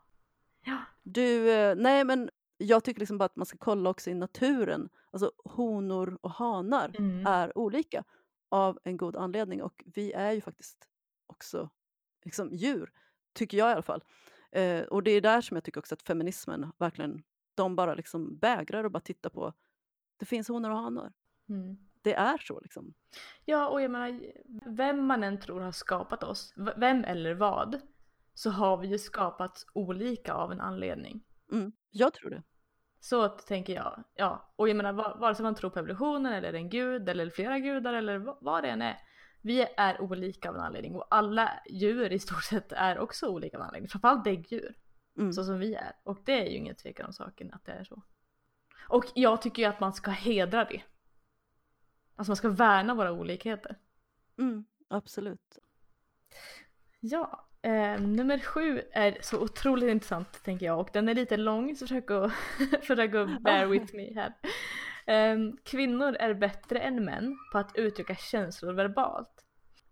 B: ja. Du, eh, nej men jag tycker liksom bara att man ska kolla också i naturen. Alltså honor och hanar mm. är olika av en god anledning och vi är ju faktiskt också liksom, djur, tycker jag i alla fall. Eh, och det är där som jag tycker också att feminismen verkligen, de bara liksom vägrar att bara titta på, det finns honor och hanar. Mm. Det är så liksom.
D: Ja, och jag menar, vem man än tror har skapat oss, vem eller vad, så har vi ju skapats olika av en anledning.
B: Mm, jag tror det.
D: Så tänker jag. Ja, och jag menar vare sig man tror på evolutionen eller en gud eller flera gudar eller vad det än är. Vi är olika av en anledning och alla djur i stort sett är också olika av en anledning. Framförallt däggdjur. Mm. Så som vi är. Och det är ju ingen tvekan om saken att det är så. Och jag tycker ju att man ska hedra det. Alltså man ska värna våra olikheter.
B: Mm, absolut.
D: Ja, Eh, nummer sju är så otroligt intressant tänker jag och den är lite lång så försök att, försök att bear with me här. Um, kvinnor är bättre än män på att uttrycka känslor verbalt.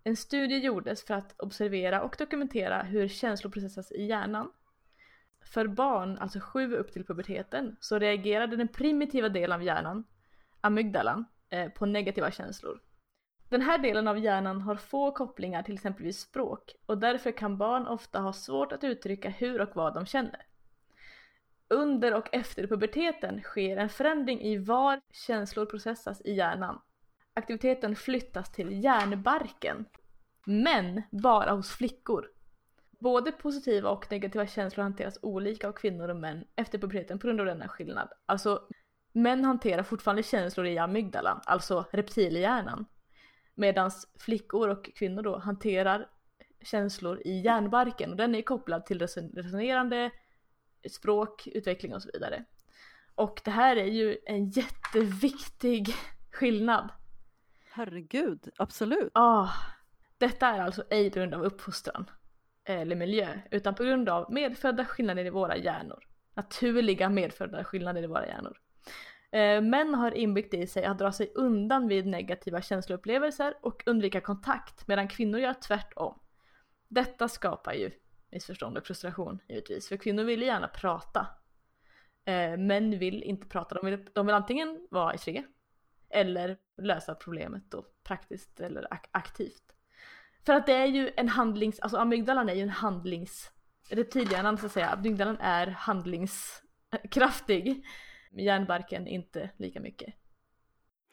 D: En studie gjordes för att observera och dokumentera hur känslor processas i hjärnan. För barn, alltså sju upp till puberteten, så reagerade den primitiva delen av hjärnan, amygdalan, eh, på negativa känslor. Den här delen av hjärnan har få kopplingar till exempelvis språk och därför kan barn ofta ha svårt att uttrycka hur och vad de känner. Under och efter puberteten sker en förändring i var känslor processas i hjärnan. Aktiviteten flyttas till hjärnbarken. Men bara hos flickor. Både positiva och negativa känslor hanteras olika av kvinnor och män efter puberteten på grund av denna skillnad. Alltså, män hanterar fortfarande känslor i amygdalan, alltså reptilhjärnan. Medan flickor och kvinnor då hanterar känslor i hjärnbarken och den är kopplad till resonerande, språk, utveckling och så vidare. Och det här är ju en jätteviktig skillnad.
B: Herregud, absolut.
D: Ja, ah, detta är alltså ej på grund av uppfostran eller miljö, utan på grund av medfödda skillnader i våra hjärnor. Naturliga medfödda skillnader i våra hjärnor. Eh, män har inbyggt i sig att dra sig undan vid negativa känsloupplevelser och undvika kontakt medan kvinnor gör tvärtom. Detta skapar ju missförstånd och frustration givetvis, för kvinnor vill gärna prata. Eh, män vill inte prata, de vill, de vill antingen vara i fred eller lösa problemet då praktiskt eller ak aktivt. För att det är ju en handlings, alltså amygdalan är ju en handlings, reptilhjärnan så att säga, amygdalan är handlingskraftig Hjärnbarken inte lika mycket.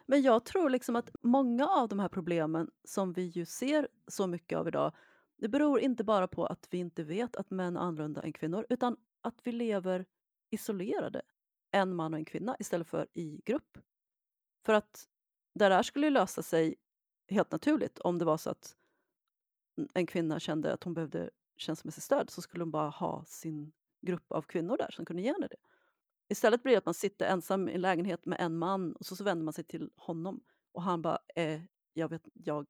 B: Men jag tror liksom att många av de här problemen som vi ju ser så mycket av idag, det beror inte bara på att vi inte vet att män är annorlunda än kvinnor, utan att vi lever isolerade, en man och en kvinna, istället för i grupp. För att det där skulle ju lösa sig helt naturligt om det var så att en kvinna kände att hon behövde känslomässigt stöd så skulle hon bara ha sin grupp av kvinnor där som kunde ge henne det. Istället blir det att man sitter ensam i en lägenhet med en man och så, så vänder man sig till honom och han bara, eh, jag vet, jag,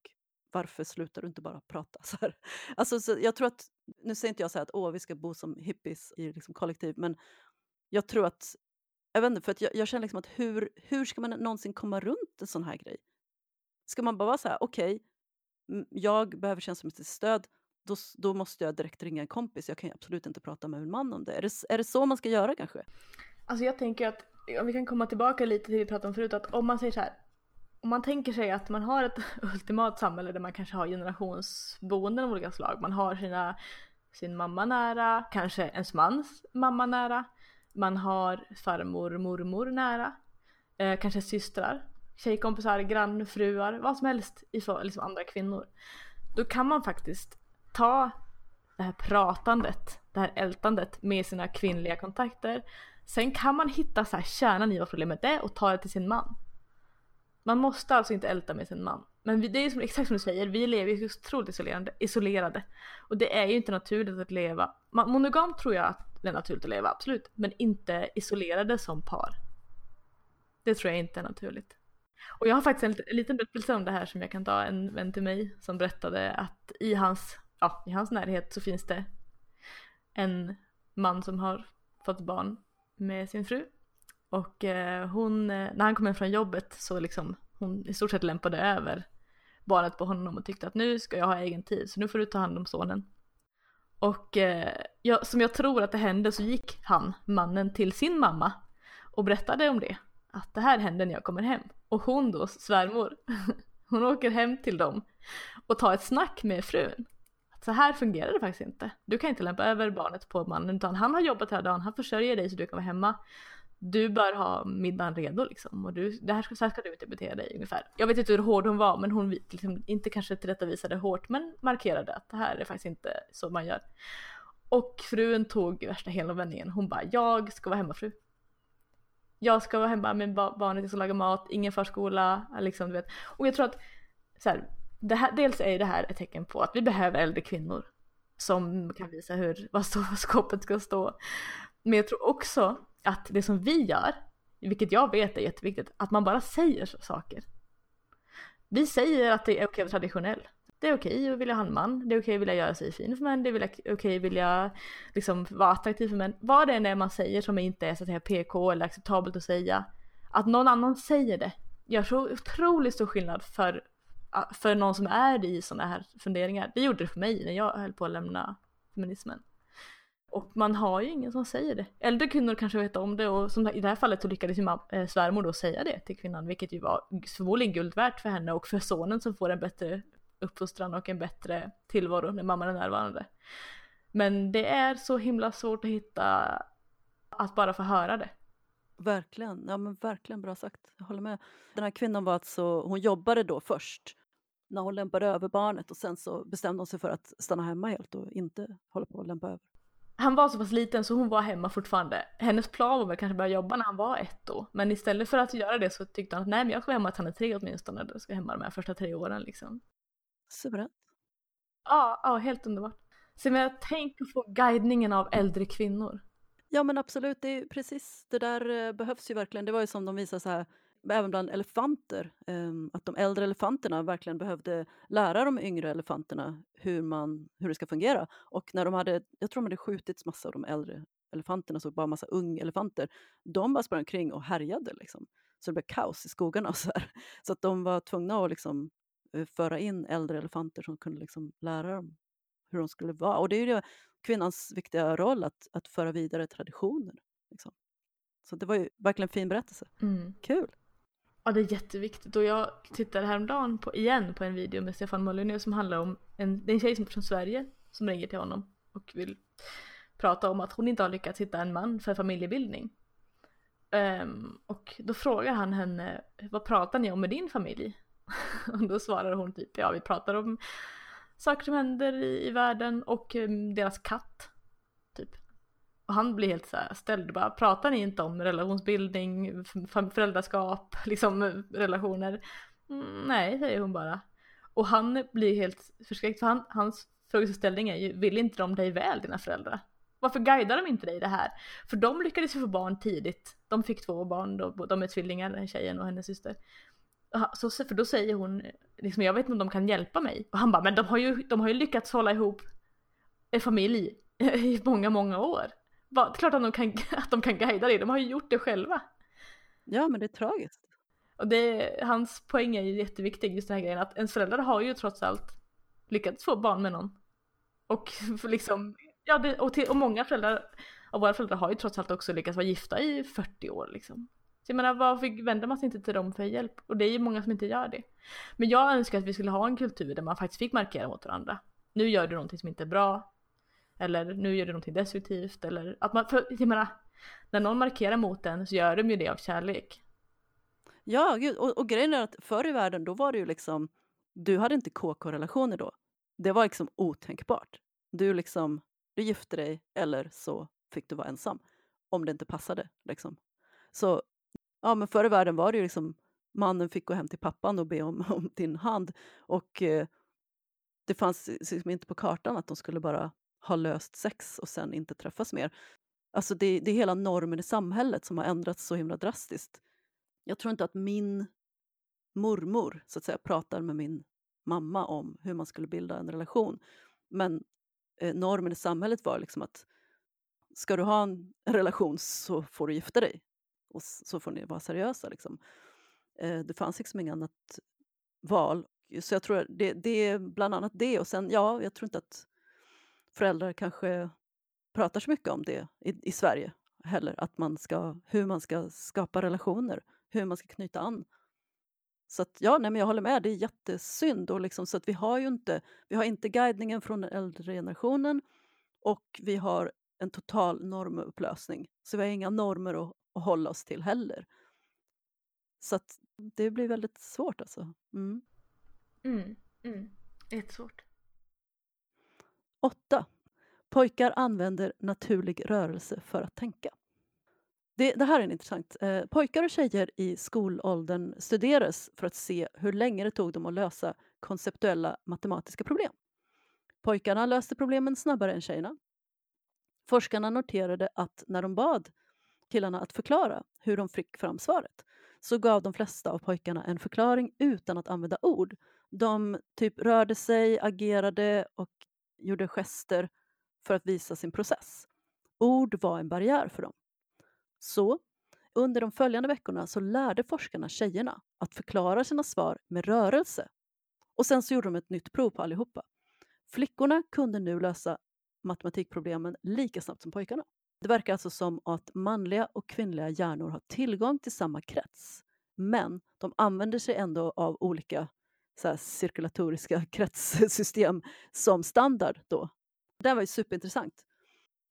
B: varför slutar du inte bara prata? Så här. Alltså, så jag tror att, nu säger inte jag så att Åh, vi ska bo som hippies i liksom kollektiv, men jag tror att, jag vet inte, för att jag, jag känner liksom att hur, hur ska man någonsin komma runt en sån här grej? Ska man bara vara så här, okej, okay, jag behöver känslomässigt stöd, då, då måste jag direkt ringa en kompis. Jag kan ju absolut inte prata med min man om det. Är det, är det så man ska göra kanske?
D: Alltså jag tänker att, om vi kan komma tillbaka lite till det vi pratade om förut, att om man säger så här, om man tänker sig att man har ett ultimat samhälle där man kanske har generationsboenden av olika slag. Man har sina, sin mamma nära, kanske ens mans mamma nära. Man har farmor, mormor nära. Eh, kanske systrar, tjejkompisar, grannfruar, vad som helst i för, liksom andra kvinnor. Då kan man faktiskt ta det här pratandet, det här ältandet med sina kvinnliga kontakter. Sen kan man hitta så här kärnan i vad problemet är och ta det till sin man. Man måste alltså inte älta med sin man. Men vi, det är som, exakt som du säger, vi lever ju så otroligt isolerande, isolerade. Och det är ju inte naturligt att leva. Monogamt Monogam tror jag att det är naturligt att leva, absolut. Men inte isolerade som par. Det tror jag inte är naturligt. Och jag har faktiskt en, en liten berättelse om det här som jag kan ta en vän till mig som berättade att i hans, ja, i hans närhet så finns det en man som har fått barn med sin fru. Och eh, hon, eh, när han kom hem från jobbet så liksom hon i stort sett lämpade över barnet på honom och tyckte att nu ska jag ha egen tid så nu får du ta hand om sonen. Och eh, jag, som jag tror att det hände så gick han, mannen, till sin mamma och berättade om det. Att det här hände när jag kommer hem. Och hon då, svärmor, hon åker hem till dem och tar ett snack med frun. Att så här fungerar det faktiskt inte. Du kan inte lämpa över barnet på mannen utan han har jobbat hela dagen, han försörjer dig så du kan vara hemma. Du bör ha middagen redo liksom och du, det här, ska- så här ska du inte bete dig ungefär. Jag vet inte hur hård hon var men hon liksom, inte kanske tillrättavisade hårt men markerade att det här är faktiskt inte så man gör. Och frun tog värsta helomvändningen. Hon bara, jag ska vara hemmafru. Jag ska vara hemma med barnet, jag ska laga mat, ingen förskola, liksom du vet. Och jag tror att så här, det här, dels är det här ett tecken på att vi behöver äldre kvinnor som kan visa hur, vad, stå, vad skåpet ska stå. Men jag tror också att det som vi gör, vilket jag vet är jätteviktigt, att man bara säger saker. Vi säger att det är okej att vara traditionell. Det är okej att vilja ha en man, det är okej att vilja göra sig fin för män, det är okej att vilja liksom vara attraktiv för män. Vad det än är man säger som inte är så att säga PK eller acceptabelt att säga, att någon annan säger det gör så otroligt stor skillnad för, för någon som är i sådana här funderingar. Det gjorde det för mig när jag höll på att lämna feminismen. Och man har ju ingen som säger det. Äldre kvinnor kanske vet om det och som i det här fallet så lyckades ju eh, svärmor då säga det till kvinnan vilket ju var förmodligen guld värt för henne och för sonen som får en bättre uppfostran och en bättre tillvaro när mamman är närvarande. Men det är så himla svårt att hitta att bara få höra det.
B: Verkligen, ja men verkligen bra sagt. Jag håller med. Den här kvinnan var alltså, hon jobbade då först när hon lämpade över barnet och sen så bestämde hon sig för att stanna hemma helt och inte hålla på att lämpa över.
D: Han var så pass liten så hon var hemma fortfarande. Hennes plan var väl kanske börja jobba när han var ett då. Men istället för att göra det så tyckte han att nej men jag ska vara hemma till han är tre åtminstone. Jag ska hemma de här första tre åren liksom.
B: Suveränt.
D: Ja, ja helt underbart. Så men jag tänker på guidningen av äldre kvinnor.
B: Ja men absolut, det är precis det där eh, behövs ju verkligen. Det var ju som de visade så här, även bland elefanter, ehm, att de äldre elefanterna verkligen behövde lära de yngre elefanterna hur, man, hur det ska fungera. Och när de hade, jag tror de hade skjutits massa av de äldre elefanterna, så bara massa ungelefanter, de bara sprang omkring och härjade liksom. Så det blev kaos i skogarna så här. Så att de var tvungna att liksom eh, föra in äldre elefanter som kunde liksom lära dem hur de skulle vara. Och det är ju det, kvinnans viktiga roll att, att föra vidare traditioner. Liksom. Så det var ju verkligen en fin berättelse. Kul!
D: Ja det är jätteviktigt och jag tittade häromdagen på, igen på en video med Stefan Molyneux som handlar om en, det är en tjej som är från Sverige som ringer till honom och vill prata om att hon inte har lyckats hitta en man för familjebildning. Um, och då frågar han henne, vad pratar ni om med din familj? och då svarar hon typ, ja vi pratar om saker som händer i, i världen och um, deras katt. Och han blir helt så här ställd bara, pratar ni inte om relationsbildning, föräldraskap, liksom relationer? Mm, nej, säger hon bara. Och han blir helt förskräckt för han, hans frågeställning är ju, vill inte de dig väl dina föräldrar? Varför guidar de inte dig i det här? För de lyckades ju få barn tidigt. De fick två barn, då, de är tvillingar, den tjejen och hennes syster. Så, för då säger hon, liksom, jag vet inte om de kan hjälpa mig. Och han bara, men de har ju, de har ju lyckats hålla ihop en familj i många, många år. Va, klart att de, kan, att de kan guida dig, de har ju gjort det själva.
B: Ja, men det är tragiskt.
D: Och det, hans poäng är ju jätteviktig, just den här grejen att ens föräldrar har ju trots allt lyckats få barn med någon. Och liksom, ja, det, och, till, och många föräldrar av våra föräldrar har ju trots allt också lyckats vara gifta i 40 år liksom. Så jag menar varför vänder man sig inte till dem för hjälp? Och det är ju många som inte gör det. Men jag önskar att vi skulle ha en kultur där man faktiskt fick markera mot varandra. Nu gör du någonting som inte är bra. Eller nu gör du någonting destruktivt. Eller att man, för jag menar, när någon markerar mot en så gör de ju det av kärlek.
B: Ja, gud. Och, och grejen är att förr i världen då var det ju liksom, du hade inte KK-relationer då. Det var liksom otänkbart. Du liksom, du gifte dig eller så fick du vara ensam. Om det inte passade liksom. Så ja, men förr i världen var det ju liksom mannen fick gå hem till pappan och be om, om din hand. Och eh, det fanns liksom inte på kartan att de skulle bara har löst sex och sen inte träffas mer. Alltså det, det är hela normen i samhället som har ändrats så himla drastiskt. Jag tror inte att min mormor så att säga, pratar med min mamma om hur man skulle bilda en relation. Men eh, normen i samhället var liksom att ska du ha en relation så får du gifta dig och så får ni vara seriösa. Liksom. Eh, det fanns liksom inget annat val. Så jag tror det, det är bland annat det. Och sen, ja, jag tror inte att föräldrar kanske pratar så mycket om det i, i Sverige heller. Att man ska, hur man ska skapa relationer, hur man ska knyta an. Så att, ja, nej, men jag håller med, det är jättesynd. Och liksom, så att vi har ju inte, vi har inte guidningen från den äldre generationen och vi har en total normupplösning. Så vi har inga normer att, att hålla oss till heller. Så att det blir väldigt svårt alltså. Mm.
D: Mm, mm. Jättesvårt.
B: 8. Pojkar använder naturlig rörelse för att tänka. Det, det här är intressant. Eh, pojkar och tjejer i skolåldern studeras för att se hur länge det tog dem att lösa konceptuella matematiska problem. Pojkarna löste problemen snabbare än tjejerna. Forskarna noterade att när de bad killarna att förklara hur de fick fram svaret så gav de flesta av pojkarna en förklaring utan att använda ord. De typ rörde sig, agerade och gjorde gester för att visa sin process. Ord var en barriär för dem. Så under de följande veckorna så lärde forskarna tjejerna att förklara sina svar med rörelse. Och sen så gjorde de ett nytt prov på allihopa. Flickorna kunde nu lösa matematikproblemen lika snabbt som pojkarna. Det verkar alltså som att manliga och kvinnliga hjärnor har tillgång till samma krets. Men de använder sig ändå av olika så här, cirkulatoriska kretssystem som standard då. Det var ju superintressant.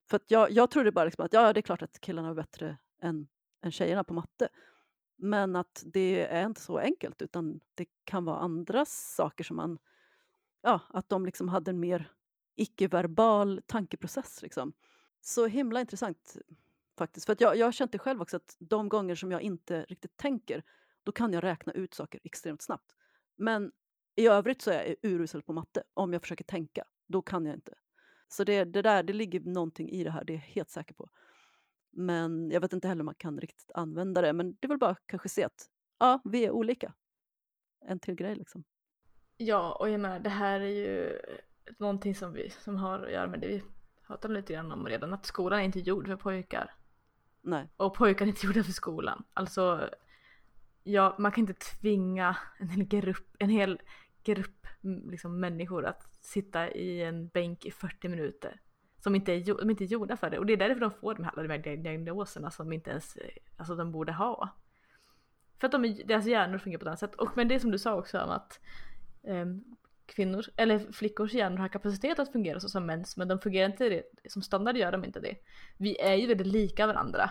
B: För att jag, jag trodde bara liksom att ja, det är klart att killarna är bättre än, än tjejerna på matte. Men att det är inte så enkelt utan det kan vara andra saker som man... Ja, att de liksom hade en mer icke-verbal tankeprocess. Liksom. Så himla intressant faktiskt. För att jag, jag har känt det själv också att de gånger som jag inte riktigt tänker, då kan jag räkna ut saker extremt snabbt. Men i övrigt så är jag urusel på matte. Om jag försöker tänka, då kan jag inte. Så det, det där, det ligger någonting i det här, det är jag helt säker på. Men jag vet inte heller om man kan riktigt använda det. Men det är väl bara kanske se att ja, vi är olika. En till grej liksom.
D: Ja, och jag menar det här är ju någonting som, vi, som har att göra med det vi pratade lite grann om redan. Att skolan är inte gjord för pojkar.
B: Nej.
D: Och pojkar är inte gjorda för skolan. Alltså, ja, man kan inte tvinga en hel grupp, en hel grupp mm, liksom, människor att sitta i en bänk i 40 minuter. Som inte är, de inte är gjorda för det. Och det är därför de får de här, de här diagnoserna som inte ens eh, alltså, de borde ha. För att de är, deras hjärnor fungerar på ett annat sätt. Och, men det som du sa också om att ehm, um, kvinnor, eller flickors hjärnor har kapacitet att fungera så som mäns men de fungerar inte det. Som standard gör de inte det. Vi är ju väldigt lika varandra.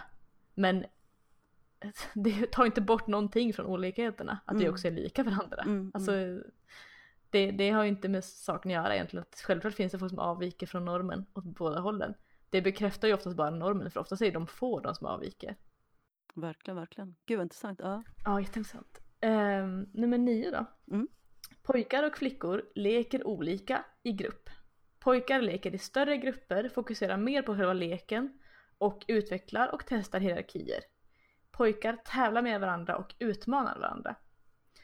D: Men det tar inte bort någonting från olikheterna. Att mm. vi också är lika varandra. Mm, mm. alltså, det, det har ju inte med saken att göra egentligen. Att självklart finns det folk som avviker från normen åt båda hållen. Det bekräftar ju oftast bara normen för oftast är det de få de som avviker.
B: Verkligen, verkligen. Gud vad intressant. Ja,
D: ja jätteintressant. Um, nummer nio då.
B: Mm.
D: Pojkar och flickor leker olika i grupp. Pojkar leker i större grupper, fokuserar mer på själva leken och utvecklar och testar hierarkier. Pojkar tävlar med varandra och utmanar varandra.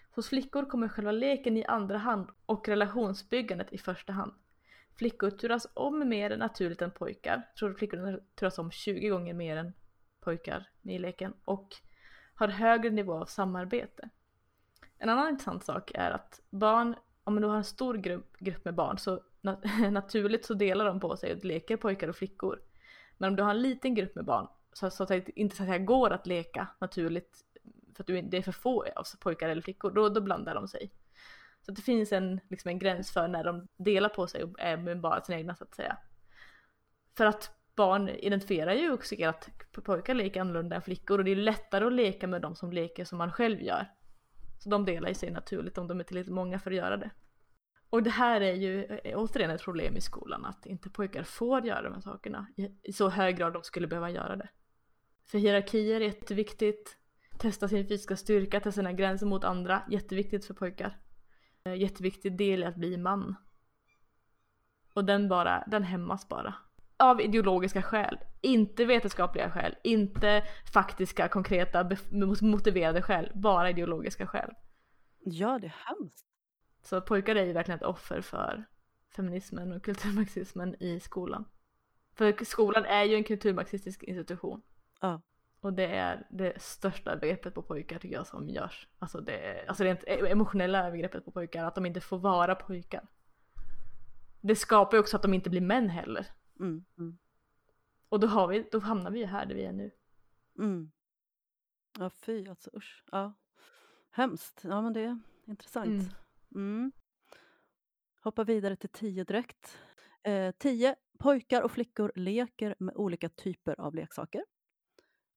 D: Hos flickor kommer själva leken i andra hand och relationsbyggandet i första hand. Flickor turas om mer naturligt än pojkar. Jag tror flickor turas om 20 gånger mer än pojkar i leken och har högre nivå av samarbete. En annan intressant sak är att barn, om du har en stor grupp, grupp med barn så nat- naturligt så delar de på sig och leker pojkar och flickor. Men om du har en liten grupp med barn så, så att det inte så att säga går att leka naturligt för att du, det är för få alltså, pojkar eller flickor, då, då blandar de sig. Så att det finns en, liksom en gräns för när de delar på sig och är med bara sina egna så att säga. För att barn identifierar ju också att pojkar leker annorlunda än flickor och det är lättare att leka med de som leker som man själv gör. Så de delar i sig naturligt om de är tillräckligt många för att göra det. Och det här är ju är återigen ett problem i skolan att inte pojkar får göra de här sakerna i, i så hög grad de skulle behöva göra det. För hierarkier är jätteviktigt. Testa sin fysiska styrka, testa sina gränser mot andra, jätteviktigt för pojkar. Eh, jätteviktig del i att bli man. Och den bara, den hämmas bara. Av ideologiska skäl. Inte vetenskapliga skäl, inte faktiska, konkreta, motiverade skäl. Bara ideologiska skäl.
B: Ja, det är hemskt.
D: Så pojkar är ju verkligen ett offer för feminismen och kulturmarxismen i skolan. För skolan är ju en kulturmarxistisk institution.
B: Ja.
D: Och det är det största övergreppet på pojkar tycker jag som görs. Alltså det alltså rent emotionella övergreppet på pojkar, att de inte får vara pojkar. Det skapar ju också att de inte blir män heller.
B: Mm, mm.
D: Och då, har vi, då hamnar vi ju här där vi är nu.
B: Mm. Ja, fy alltså usch. Ja. Hemskt. Ja, men det är intressant.
D: Mm.
B: Mm. Hoppa vidare till tio direkt. Eh, tio. Pojkar och flickor leker med olika typer av leksaker.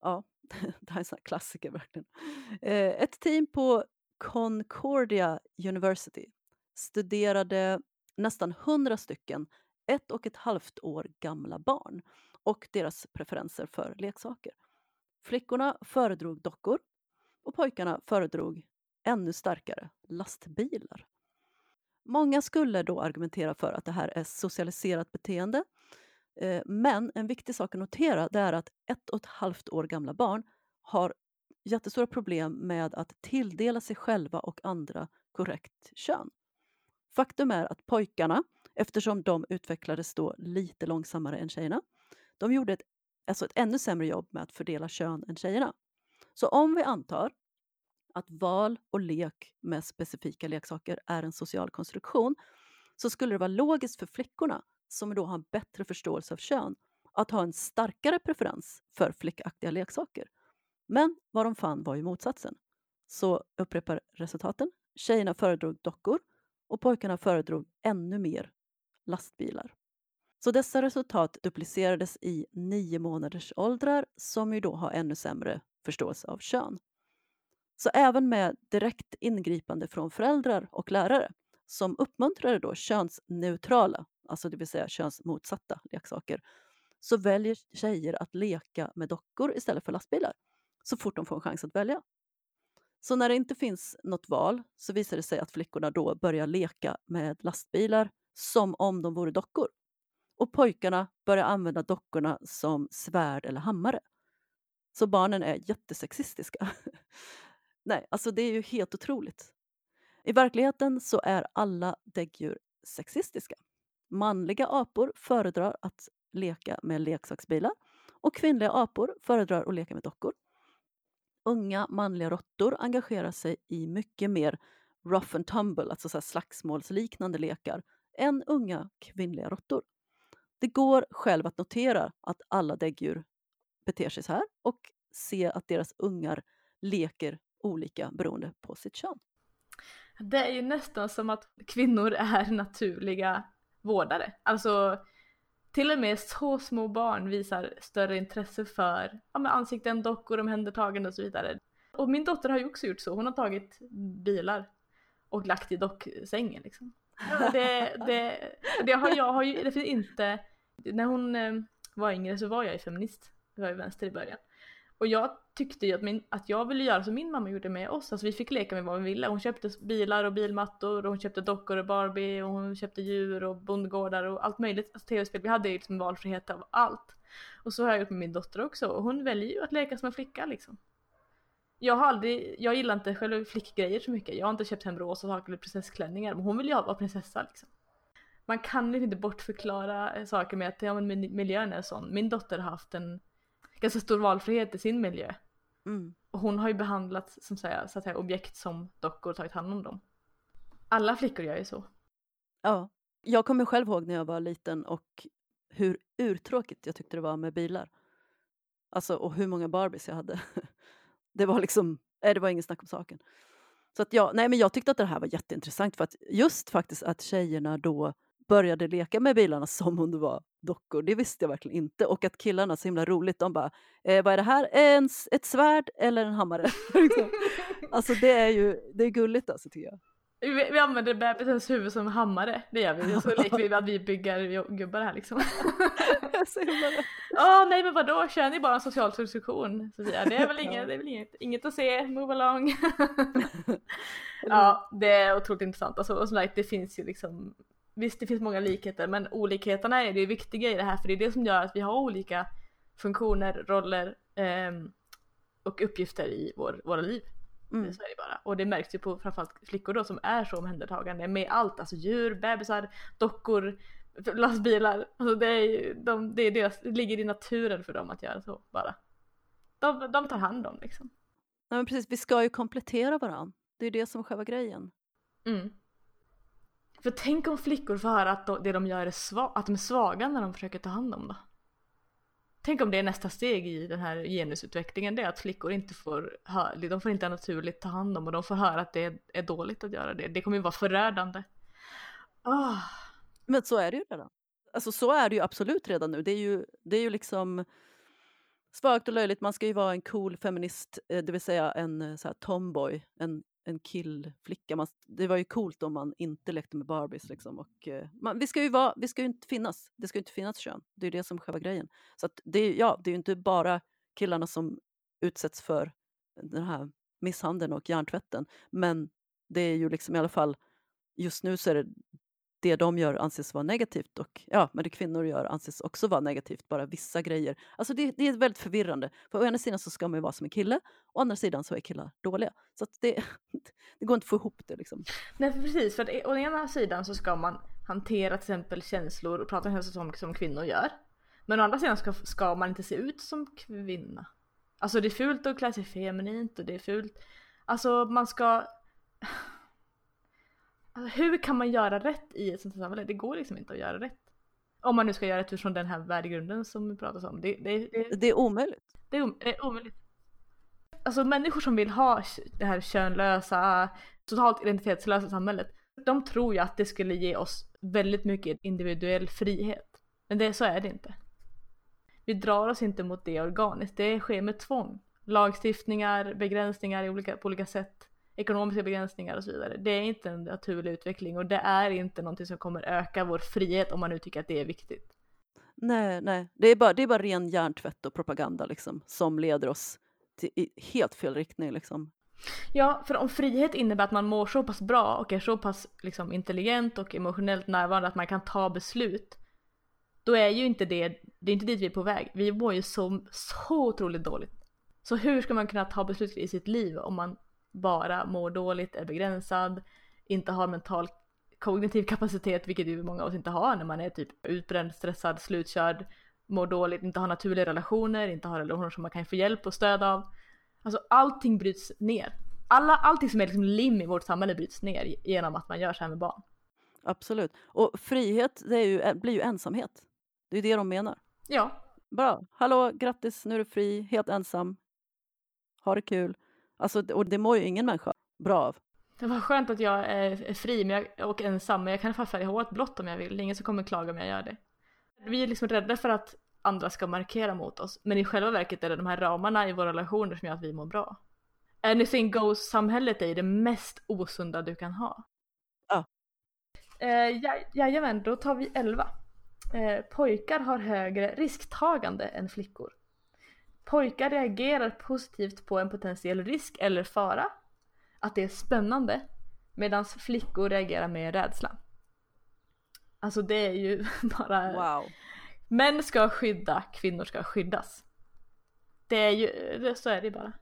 B: Ja, det här är en sån här klassiker verkligen. Eh, ett team på Concordia University studerade nästan hundra stycken ett och ett halvt år gamla barn och deras preferenser för leksaker. Flickorna föredrog dockor och pojkarna föredrog ännu starkare lastbilar. Många skulle då argumentera för att det här är socialiserat beteende. Eh, men en viktig sak att notera det är att ett och ett halvt år gamla barn har jättestora problem med att tilldela sig själva och andra korrekt kön. Faktum är att pojkarna, eftersom de utvecklades då lite långsammare än tjejerna, de gjorde ett, alltså ett ännu sämre jobb med att fördela kön än tjejerna. Så om vi antar att val och lek med specifika leksaker är en social konstruktion så skulle det vara logiskt för flickorna, som då har en bättre förståelse av kön, att ha en starkare preferens för flickaktiga leksaker. Men vad de fann var ju motsatsen. Så upprepar resultaten. Tjejerna föredrog dockor och pojkarna föredrog ännu mer lastbilar. Så dessa resultat duplicerades i nio månaders åldrar som ju då har ännu sämre förståelse av kön. Så även med direkt ingripande från föräldrar och lärare som uppmuntrade då könsneutrala, alltså det vill säga könsmotsatta leksaker, så väljer tjejer att leka med dockor istället för lastbilar så fort de får en chans att välja. Så när det inte finns något val så visar det sig att flickorna då börjar leka med lastbilar som om de vore dockor. Och pojkarna börjar använda dockorna som svärd eller hammare. Så barnen är jättesexistiska. Nej, alltså det är ju helt otroligt. I verkligheten så är alla däggdjur sexistiska. Manliga apor föredrar att leka med leksaksbilar och kvinnliga apor föredrar att leka med dockor. Unga manliga råttor engagerar sig i mycket mer rough and tumble, alltså så slagsmålsliknande lekar, än unga kvinnliga råttor. Det går själv att notera att alla däggdjur beter sig så här och se att deras ungar leker olika beroende på sitt kön.
D: Det är ju nästan som att kvinnor är naturliga vårdare. Alltså till och med så små barn visar större intresse för ja, med ansikten, dockor, omhändertagande och så vidare. Och min dotter har ju också gjort så. Hon har tagit bilar och lagt i docksängen liksom. Det, det, det har jag har ju det finns inte, när hon eh, var yngre så var jag ju feminist. Jag var ju vänster i början. Och jag tyckte ju att, min, att jag ville göra som min mamma gjorde med oss. Alltså vi fick leka med vad vi ville. Hon köpte bilar och bilmattor och hon köpte dockor och Barbie och hon köpte djur och bondgårdar och allt möjligt. Alltså tv-spel. Vi hade ju liksom valfrihet av allt. Och så har jag gjort med min dotter också. Och hon väljer ju att leka som en flicka liksom. Jag har aldrig, jag gillar inte själva flickgrejer så mycket. Jag har inte köpt hem rosa saker eller prinsessklänningar. Men hon vill ju vara prinsessa liksom. Man kan ju inte bortförklara eh, saker med att ja, men miljön är sån. Min dotter har haft en ganska stor valfrihet i sin miljö.
B: Mm.
D: Och hon har ju behandlat som säga, så att säga, objekt som dockor och tagit hand om dem. Alla flickor gör ju så.
B: Ja. Jag kommer själv ihåg när jag var liten och hur urtråkigt jag tyckte det var med bilar. Alltså, och hur många Barbies jag hade. Det var liksom, nej, det var ingen snack om saken. Så att jag, nej, men jag tyckte att det här var jätteintressant för att just faktiskt att tjejerna då började leka med bilarna som om det var dockor, det visste jag verkligen inte. Och att killarna, så himla roligt, de bara, eh, vad är det här? En, ett svärd eller en hammare? Liksom. alltså det är ju, det är gulligt alltså tycker jag.
D: Vi, vi använder bebisens huvud som hammare, det gör vi. Och så leker vi att vi bygger gubbar här liksom. Ja, nej men vadå, kör ni bara en social konstruktion? Sofia? Det är väl inget, det är väl inget, inget att se, move along. ja, det är otroligt intressant. Alltså, och som sagt, det finns ju liksom, visst det finns många likheter, men olikheterna är det viktiga i det här, för det är det som gör att vi har olika funktioner, roller ehm, och uppgifter i vår, våra liv.
B: Mm.
D: Så är det bara. Och det märks ju på framförallt flickor då som är så omhändertagande med allt, alltså djur, bebisar, dockor, lastbilar. Alltså det, är ju, de, det, är deras, det ligger i naturen för dem att göra så bara. De, de tar hand om liksom.
B: Nej, men precis, vi ska ju komplettera varandra. Det är det som är själva grejen.
D: Mm. För tänk om flickor får höra att det de gör är sva, att de är svaga när de försöker ta hand om det. Tänk om det är nästa steg i den här genusutvecklingen, det är att flickor inte får, hö- de får inte naturligt ta hand om och de får höra att det är, dåligt att göra det. Det kommer ju vara förödande. Oh.
B: Men så är det ju redan. Alltså så är det ju absolut redan nu. Det är ju, det är ju liksom svagt och löjligt. Man ska ju vara en cool feminist, eh, det vill säga en eh, så här, tomboy, en, en killflicka. Man, det var ju coolt om man inte lekte med Barbies. Liksom. Och, eh, man, vi, ska ju vara, vi ska ju inte finnas. Det ska ju inte finnas kön. Det är ju det som är själva grejen. Så att det, är- ja, det är ju inte bara killarna som utsätts för den här misshandeln och hjärntvätten. Men det är ju liksom i alla fall, just nu så är det det de gör anses vara negativt och ja, men det kvinnor gör anses också vara negativt, bara vissa grejer. Alltså det, det är väldigt förvirrande. För å ena sidan så ska man ju vara som en kille, å andra sidan så är killar dåliga. Så att det, det går inte att få ihop det liksom.
D: Nej för precis, för att å ena sidan så ska man hantera till exempel känslor och prata känslor som, som kvinnor gör. Men å andra sidan ska, ska man inte se ut som kvinna. Alltså det är fult att klä sig feminint och det är fult. Alltså man ska... Alltså, hur kan man göra rätt i ett sånt här samhälle? Det går liksom inte att göra rätt. Om man nu ska göra rätt utifrån den här värdegrunden som vi pratar om. Det, det, det,
B: Det är omöjligt.
D: det är, om, det är omöjligt. Alltså människor som vill ha det här könlösa, totalt identitetslösa samhället. De tror ju att det skulle ge oss väldigt mycket individuell frihet. Men det, så är det inte. Vi drar oss inte mot det organiskt, det sker med tvång. Lagstiftningar, begränsningar i olika, på olika sätt, ekonomiska begränsningar och så vidare. Det är inte en naturlig utveckling och det är inte någonting som kommer öka vår frihet om man nu tycker att det är viktigt.
B: Nej, nej. Det är bara, det är bara ren hjärntvätt och propaganda liksom, som leder oss till, i helt fel riktning. Liksom.
D: Ja, för om frihet innebär att man mår så pass bra och är så pass liksom, intelligent och emotionellt närvarande att man kan ta beslut. Då är ju inte det, det är inte dit vi är på väg. Vi mår ju så, så otroligt dåligt. Så hur ska man kunna ta beslut i sitt liv om man bara mår dåligt, är begränsad, inte har mental kognitiv kapacitet, vilket ju många av oss inte har när man är typ utbränd, stressad, slutkörd, mår dåligt, inte har naturliga relationer, inte har relationer som man kan få hjälp och stöd av. Alltså allting bryts ner. Alla, allting som är liksom lim i vårt samhälle bryts ner genom att man gör så här med barn.
B: Absolut. Och frihet det är ju, blir ju ensamhet. Det är det de menar.
D: Ja,
B: Bara, hallå, grattis, nu är du fri, helt ensam. Ha det kul. Alltså, och det mår ju ingen människa bra av.
D: det var skönt att jag är, fri men jag, och ensam, men jag kan färga håret blått om jag vill. Det är ingen som kommer klaga om jag gör det. Vi är liksom rädda för att andra ska markera mot oss, men i själva verket är det de här ramarna i våra relationer som gör att vi mår bra. Anything goes-samhället är ju det mest osunda du kan ha.
B: Ja.
D: Eh, ja, jajamän, då tar vi 11. Eh, pojkar har högre risktagande än flickor. Pojkar reagerar positivt på en potentiell risk eller fara, att det är spännande, medan flickor reagerar med rädsla. Alltså det är ju bara...
B: Wow.
D: Män ska skydda, kvinnor ska skyddas. Det är ju, så är det bara.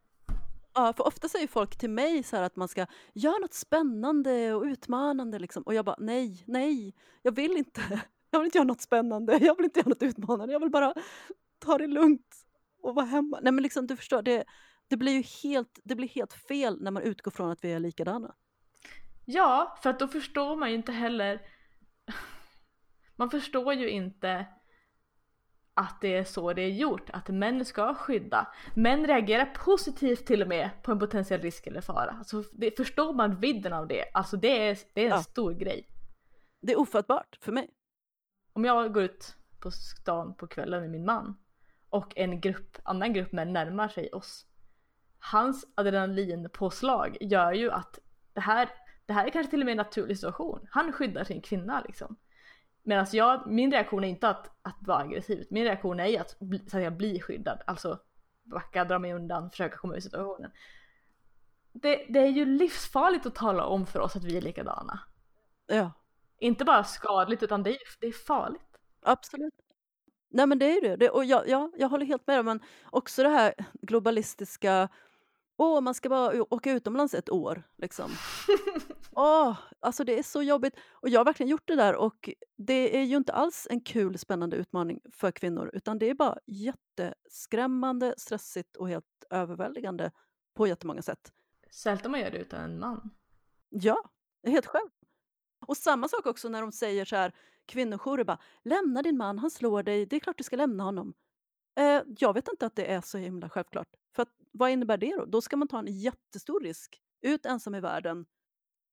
B: Ja, för ofta säger folk till mig så här att man ska göra något spännande och utmanande liksom. Och jag bara nej, nej, jag vill inte. Jag vill inte göra något spännande, jag vill inte göra något utmanande, jag vill bara ta det lugnt och vara hemma. Nej men liksom du förstår, det, Det blir ju helt, det blir helt fel när man utgår från att vi är likadana.
D: Ja, för att då förstår man ju inte heller Man förstår ju inte att det är så det är gjort, att män ska skydda. Män reagerar positivt till och med på en potentiell risk eller fara. Alltså, det, förstår man vidden av det, alltså det är, det är en
B: Ja.
D: stor grej.
B: Det är ofattbart för mig.
D: Om jag går ut på stan på kvällen med min man och en grupp, annan grupp män närmar sig oss. Hans adrenalinpåslag gör ju att det här, det här är kanske till och med en naturlig situation. Han skyddar sin kvinna liksom. Medan jag, min reaktion är inte att, att vara aggressiv. Min reaktion är att, bli, så att säga, bli skyddad. Alltså backa, dra mig undan, försöka komma ur situationen. Det, det är ju livsfarligt att tala om för oss att vi är likadana.
B: Ja,
D: Inte bara skadligt utan det är, det är farligt.
B: absolut. Nej men det är det. det och jag, ja, jag håller helt med dig, men också det här globalistiska, åh man ska bara åka utomlands ett år liksom. Åh, alltså det är så jobbigt. Och jag har verkligen gjort det där och det är ju inte alls en kul spännande utmaning för kvinnor utan det är bara jätteskrämmande, stressigt och helt överväldigande på jättemånga sätt.
D: Särskilt om man gör det utan en man.
B: Ja, helt själv. Och samma sak också när de säger så här, kvinnojourer bara, lämna din man, han slår dig, det är klart du ska lämna honom. Eh, jag vet inte att det är så himla självklart. För att, vad innebär det då? Då ska man ta en jättestor risk, ut ensam i världen.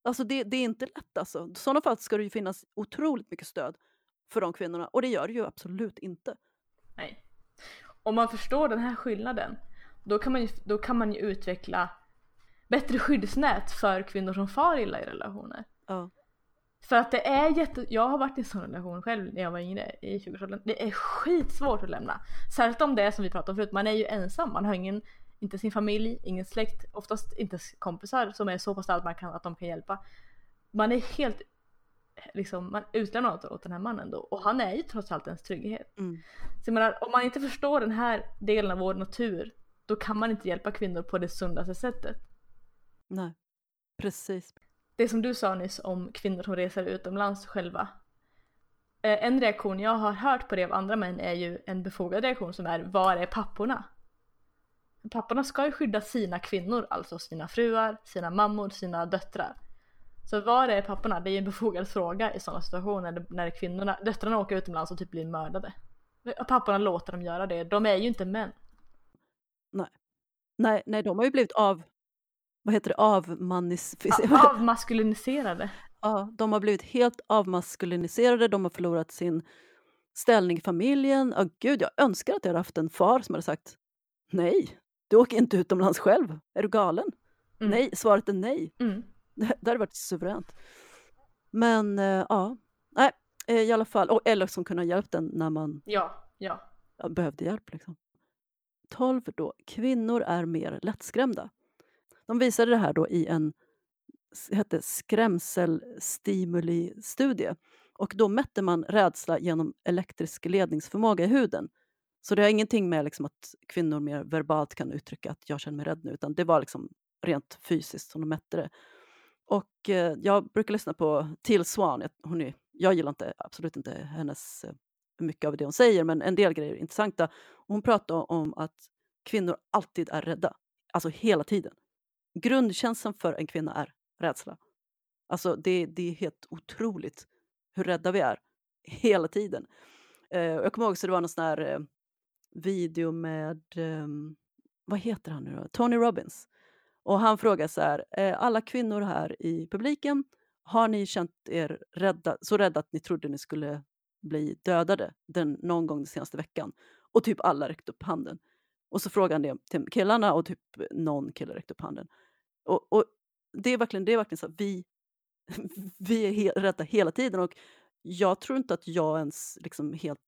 B: Alltså det, det är inte lätt alltså. I sådana fall ska det ju finnas otroligt mycket stöd för de kvinnorna och det gör det ju absolut inte.
D: Nej. Om man förstår den här skillnaden, då kan man ju, då kan man utveckla bättre skyddsnät för kvinnor som far illa i relationer.
B: Ja.
D: För att det är jätte... Jag har varit i en sån relation själv när jag var yngre i 20-årsåldern. Det är skitsvårt att lämna. Särskilt om det är som vi pratade om förut, man är ju ensam. Man har ingen, inte sin familj, ingen släkt, oftast inte kompisar som är så pass att, man kan, att de kan hjälpa. Man är helt liksom, man utlämnar åt, åt den här mannen då. Och han är ju trots allt ens trygghet.
B: Mm.
D: Så jag menar, om man inte förstår den här delen av vår natur, då kan man inte hjälpa kvinnor på det sundaste sättet.
B: Nej, precis
D: det som du sa nyss om kvinnor som reser utomlands själva. Eh, en reaktion jag har hört på det av andra män är ju en befogad reaktion som är var är papporna? Papporna ska ju skydda sina kvinnor, alltså sina fruar, sina mammor, sina döttrar. Så var är papporna? Det är ju en befogad fråga i sådana situationer när- kvinnorna, döttrarna åker utomlands och typ blir mördade. Eh, papporna låter dem göra det, de är ju inte män.
B: Nej, nej, de har ju blivit av... Vad heter det? Avmanifierade.
D: Avmaskuliniserade.
B: Ja, de har blivit helt avmaskuliniserade, de har förlorat sin ställning i familjen. Ja, gud, jag önskar att jag hade haft en far som hade sagt nej, du åker inte utomlands själv. Är du galen?
D: Mm.
B: Nej, svaret är nej.
D: Mm.
B: Det, det hade varit suveränt. Men eh, ja, nej, eh, i alla fall. Och, eller som kunde ha hjälpt den när man
D: ja. ja,
B: behövde hjälp. Liksom. 12 då, kvinnor är mer lättskrämda. De visade det här då i en hette skrämselstimuli-studie. Och då mätte man rädsla genom elektrisk ledningsförmåga i huden. Så det har ingenting med liksom att kvinnor mer verbalt kan uttrycka att jag känner mig rädd nu, utan det var liksom rent fysiskt som de mätte det. Och eh, jag brukar lyssna på Till Swan. Jag, hon är, jag gillar inte, absolut inte hennes eh, mycket av det hon säger, men en del grejer är intressanta. Hon pratar om att kvinnor alltid är rädda, alltså hela tiden. Grundkänslan för en kvinna är rädsla. Alltså det, det är helt otroligt hur rädda vi är hela tiden. Eh, jag kommer ihåg så det var någon sån här eh, video med, eh, vad heter han nu då? Tony Robbins. Och han frågar så här, eh, alla kvinnor här i publiken, har ni känt er rädda, så rädda att ni trodde ni skulle bli dödade den, någon gång den senaste veckan? Och typ alla räckte upp handen. Och så frågade han det till killarna och typ någon kille räckte upp handen. Och, och det är verkligen, det är verkligen så att vi, vi är he- rädda hela tiden och jag tror inte att jag ens liksom helt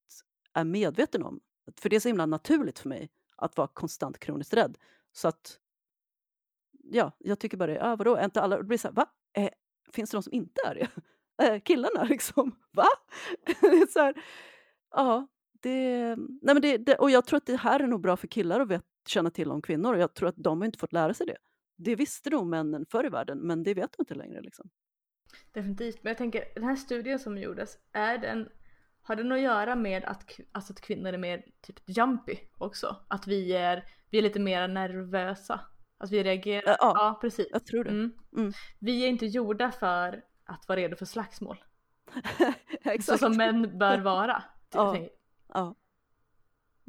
B: är medveten om, för det är så himla naturligt för mig att vara konstant kroniskt rädd. Så att, ja, jag tycker bara det, ah, vadå, är inte alla, det blir så här, va? Eh, finns det de som inte är det? Eh, killarna liksom, va? det så här, ja, det, nej men det, det, och jag tror att det här är nog bra för killar att vet, känna till om kvinnor och jag tror att de har inte fått lära sig det. Det visste nog männen förr i världen, men det vet de inte längre. Liksom.
D: Definitivt, men jag tänker den här studien som gjordes, är den, har det något att göra med att, alltså att kvinnor är mer typ jumpy också? Att vi är, vi är lite mer nervösa? Att vi reagerar?
B: Ja,
D: ja precis.
B: Jag tror det.
D: Mm.
B: Mm.
D: Vi är inte gjorda för att vara redo för slagsmål. Så som män bör vara.
B: Ja.
D: tänker-
B: Ja.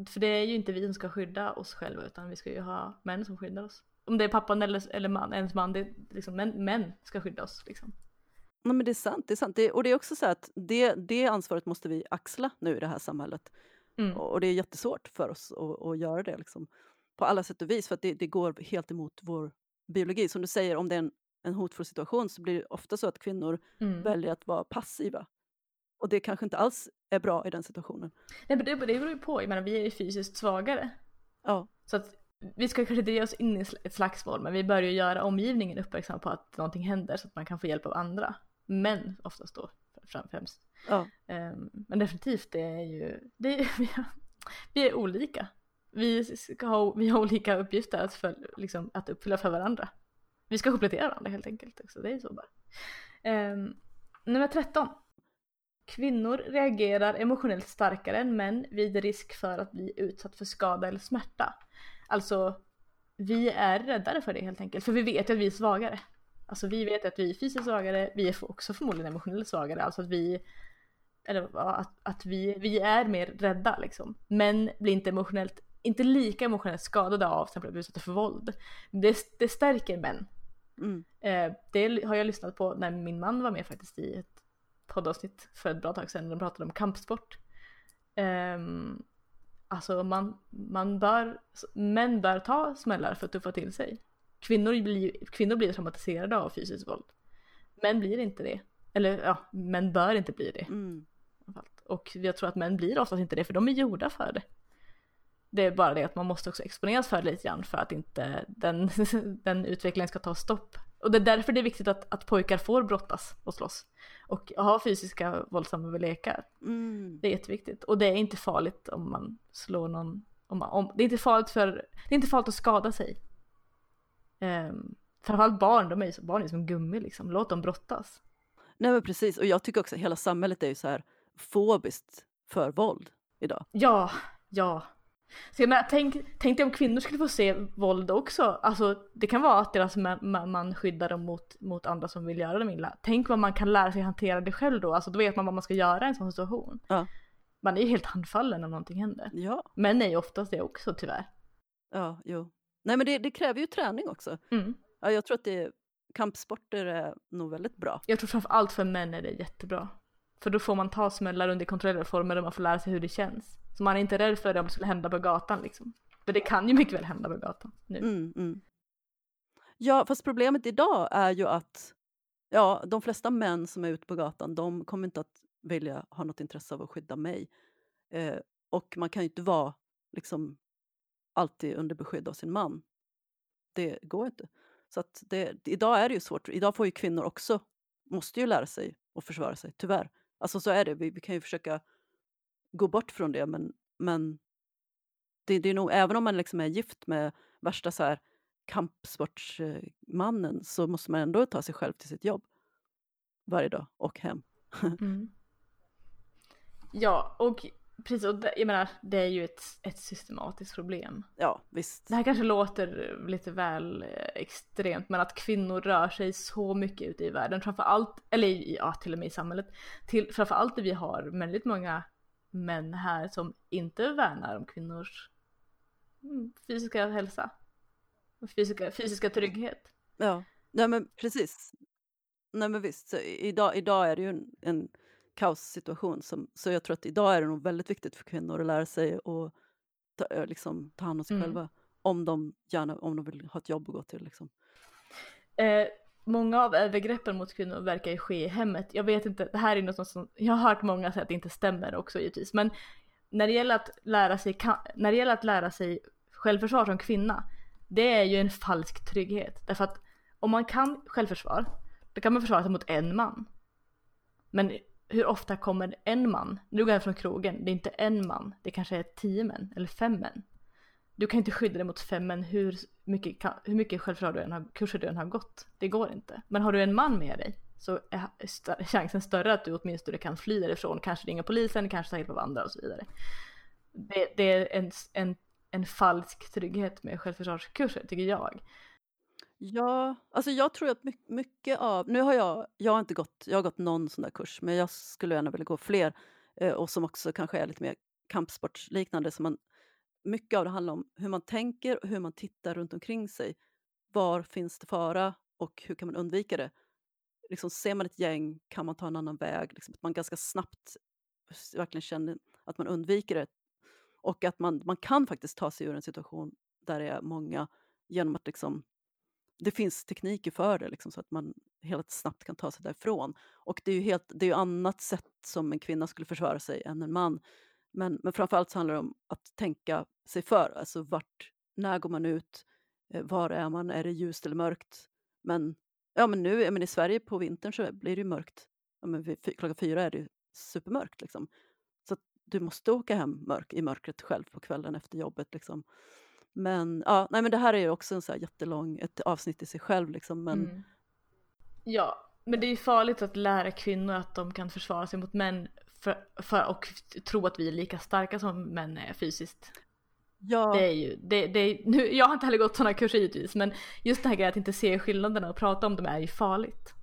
D: För det är ju inte vi som ska skydda oss själva utan vi ska ju ha män som skyddar oss. Om det är pappan eller, eller man, ens man, det liksom män, män ska skydda oss liksom.
B: Nej, men det är sant. Det är sant. Det, och det är också så att det, det ansvaret måste vi axla nu i det här samhället.
D: Mm.
B: Och, och det är jättesvårt för oss att, att göra det liksom, på alla sätt och vis. För att det, det går helt emot vår biologi. Som du säger, om det är en, en hotfull situation så blir det ofta så att kvinnor
D: Mm.
B: väljer att vara passiva. Och det kanske inte alls är bra i den situationen.
D: Nej men det, det beror ju på, jag menar vi är ju fysiskt svagare.
B: Ja,
D: Så att vi ska kanske inte ge oss in i ett slagsmål men vi bör ju göra omgivningen uppmärksam på att någonting händer så att man kan få hjälp av andra. Män oftast då främst.
B: ja,
D: Ehm, men definitivt det är ju, det är, vi, är, vi är olika. Vi, ska ha, vi har olika uppgifter att, föl, liksom, att uppfylla för varandra. Vi ska komplettera varandra helt enkelt. Så det är så bara. Ehm, nummer 13. Kvinnor reagerar emotionellt starkare än män vid risk för att bli utsatt för skada eller smärta. Alltså, vi är räddare för det helt enkelt. För vi vet ju att vi är svagare. Alltså vi vet att vi är fysiskt svagare, vi är också förmodligen emotionellt svagare. Alltså att vi, eller att, att vi, vi är mer rädda liksom. Men blir inte emotionellt, inte lika emotionellt skadade av till exempel att bli utsatta för våld. Det, det stärker män.
B: mm,
D: Eh, det har jag lyssnat på när min man var med faktiskt i ett poddavsnitt för ett bra tag sedan. De pratade om kampsport. Ehm, alltså man, man bör, män bör ta smällar för att tuffa till sig. Kvinnor blir, kvinnor blir traumatiserade av fysiskt våld. Män blir inte det. Eller ja, män bör inte bli det.
B: mm,
D: Och jag tror att män blir oftast inte det för de är gjorda för det. Det är bara det att man måste också exponeras för det lite grann för att inte den, den utvecklingen ska ta stopp. Och det är därför det är viktigt att, att pojkar får brottas och slåss. Och ha fysiska våldsamma lekar.
B: mm.
D: Det är jätteviktigt. Och det är inte farligt om man slår någon. Om man, om, det, är inte farligt för, det är inte farligt att skada sig. Um, framförallt barn, de är ju, barn är som gummi liksom. Låt dem brottas.
B: Nej men precis, och jag tycker också att hela samhället är ju så här fobiskt för våld idag.
D: Ja, ja. Så jag menar, tänk, tänk dig om kvinnor skulle få se våld också. Alltså det kan vara att deras man, man, skyddar dem mot, mot andra som vill göra dem illa. Tänk vad man kan lära sig hantera det själv då. Alltså då vet man vad man ska göra i en sån situation.
B: Ja.
D: Man är ju helt handfallen om någonting händer.
B: Ja,
D: Män är ju oftast det också tyvärr.
B: ja, jo. Nej men det, det kräver ju träning också.
D: Mm.
B: Ja, jag tror att det, kampsporter är nog väldigt bra.
D: Jag tror framför allt för män är det jättebra. För då får man ta smällar under kontrollerade former och man får lära sig hur det känns. Så man är inte rädd för det om det skulle hända på gatan liksom. För det kan ju mycket väl hända på gatan nu.
B: Mm, mm. Ja, fast problemet idag är ju att ja, de flesta män som är ute på gatan, de kommer inte att vilja ha något intresse av att skydda mig. Eh, och man kan ju inte vara liksom alltid under beskydd av sin man. Det går inte. Så att det, idag är det ju svårt. Idag får ju kvinnor också, måste ju lära sig att försvara sig, tyvärr. Alltså så är det. Vi, vi kan ju försöka gå bort från det, men, men det, det är nog, även om man liksom är gift med värsta så här kampsportsmannen så måste man ändå ta sig själv till sitt jobb varje dag och hem.
D: Mm. Ja, och precis, och det, jag menar, det är ju ett, ett systematiskt problem.
B: Ja, visst.
D: Det här kanske låter lite väl eh, extremt, men att kvinnor rör sig så mycket ute i världen, framför allt, eller ja, till och med i samhället, till, framför allt där vi har väldigt många män här som inte värnar om kvinnors mm, fysiska hälsa. och Fysiska, fysiska trygghet.
B: Ja, nej men precis. Nej men visst, idag, idag är det ju en, en kaossituation. Som, så jag tror att idag är det nog väldigt viktigt för kvinnor att lära sig och ta, liksom, ta hand om sig
D: Mm.
B: själva. Om de, gärna, om de vill ha ett jobb att gå till. Liksom.
D: Eh, många av övergreppen mot kvinnor verkar ju ske i hemmet. Jag vet inte, det här är något som jag har hört många säga att det inte stämmer också givetvis. Men när det gäller att lära sig, när det gäller att lära sig självförsvar som kvinna, det är ju en falsk trygghet. Därför att om man kan självförsvar, då kan man försvara sig mot en man. Men hur ofta kommer en man, nu går jag från krogen, det är inte en man, det kanske är tio män eller fem män. Du kan inte skydda dig mot fem män hur mycket, hur mycket självförsvar du än har, kurser du än har gått. Det går inte. Men har du en man med dig så är chansen större att du åtminstone kan fly därifrån, kanske ringa polisen, kanske ta hjälp av andra och så vidare. Det, det är en, en, en falsk trygghet med självförsvarskurser tycker jag.
B: Ja, alltså jag tror att mycket av... Nu har jag, jag har inte gått, jag har gått någon sån där kurs, men jag skulle gärna vilja gå fler eh, och som också kanske är lite mer kampsportsliknande. Så man, mycket av det handlar om hur man tänker och hur man tittar runt omkring sig. Var finns det fara och hur kan man undvika det? Liksom, ser man ett gäng, kan man ta en annan väg? Liksom, att man ganska snabbt verkligen känner att man undviker det. Och att man, man kan faktiskt ta sig ur en situation där det är många genom att liksom, det finns tekniker för det, liksom, så att man helt snabbt kan ta sig därifrån. Och det är ju helt, det är annat sätt som en kvinna skulle försvara sig än en man. Men, men framförallt så handlar det om att tänka sig för. Alltså vart, när går man ut? Eh, var är man? Är det ljust eller mörkt? Men, ja, men nu ja, men i Sverige på vintern så blir det ju mörkt. Ja, men vid, klockan fyra är det supermörkt. Liksom. Så att du måste åka hem mörk, i mörkret själv på kvällen efter jobbet. Liksom. Men, ja, nej, men det här är ju också en så här jättelång, ett avsnitt i sig själv. Liksom, men,
D: Mm. Ja, men det är ju farligt att lära kvinnor att de kan försvara sig mot män för, för, och tro att vi är lika starka som män är fysiskt.
B: ja,
D: Det är ju, det, det är, nu, jag har inte heller gått sådana kurser givetvis men just det här grejen att inte se skillnaderna och prata om dem är ju farligt.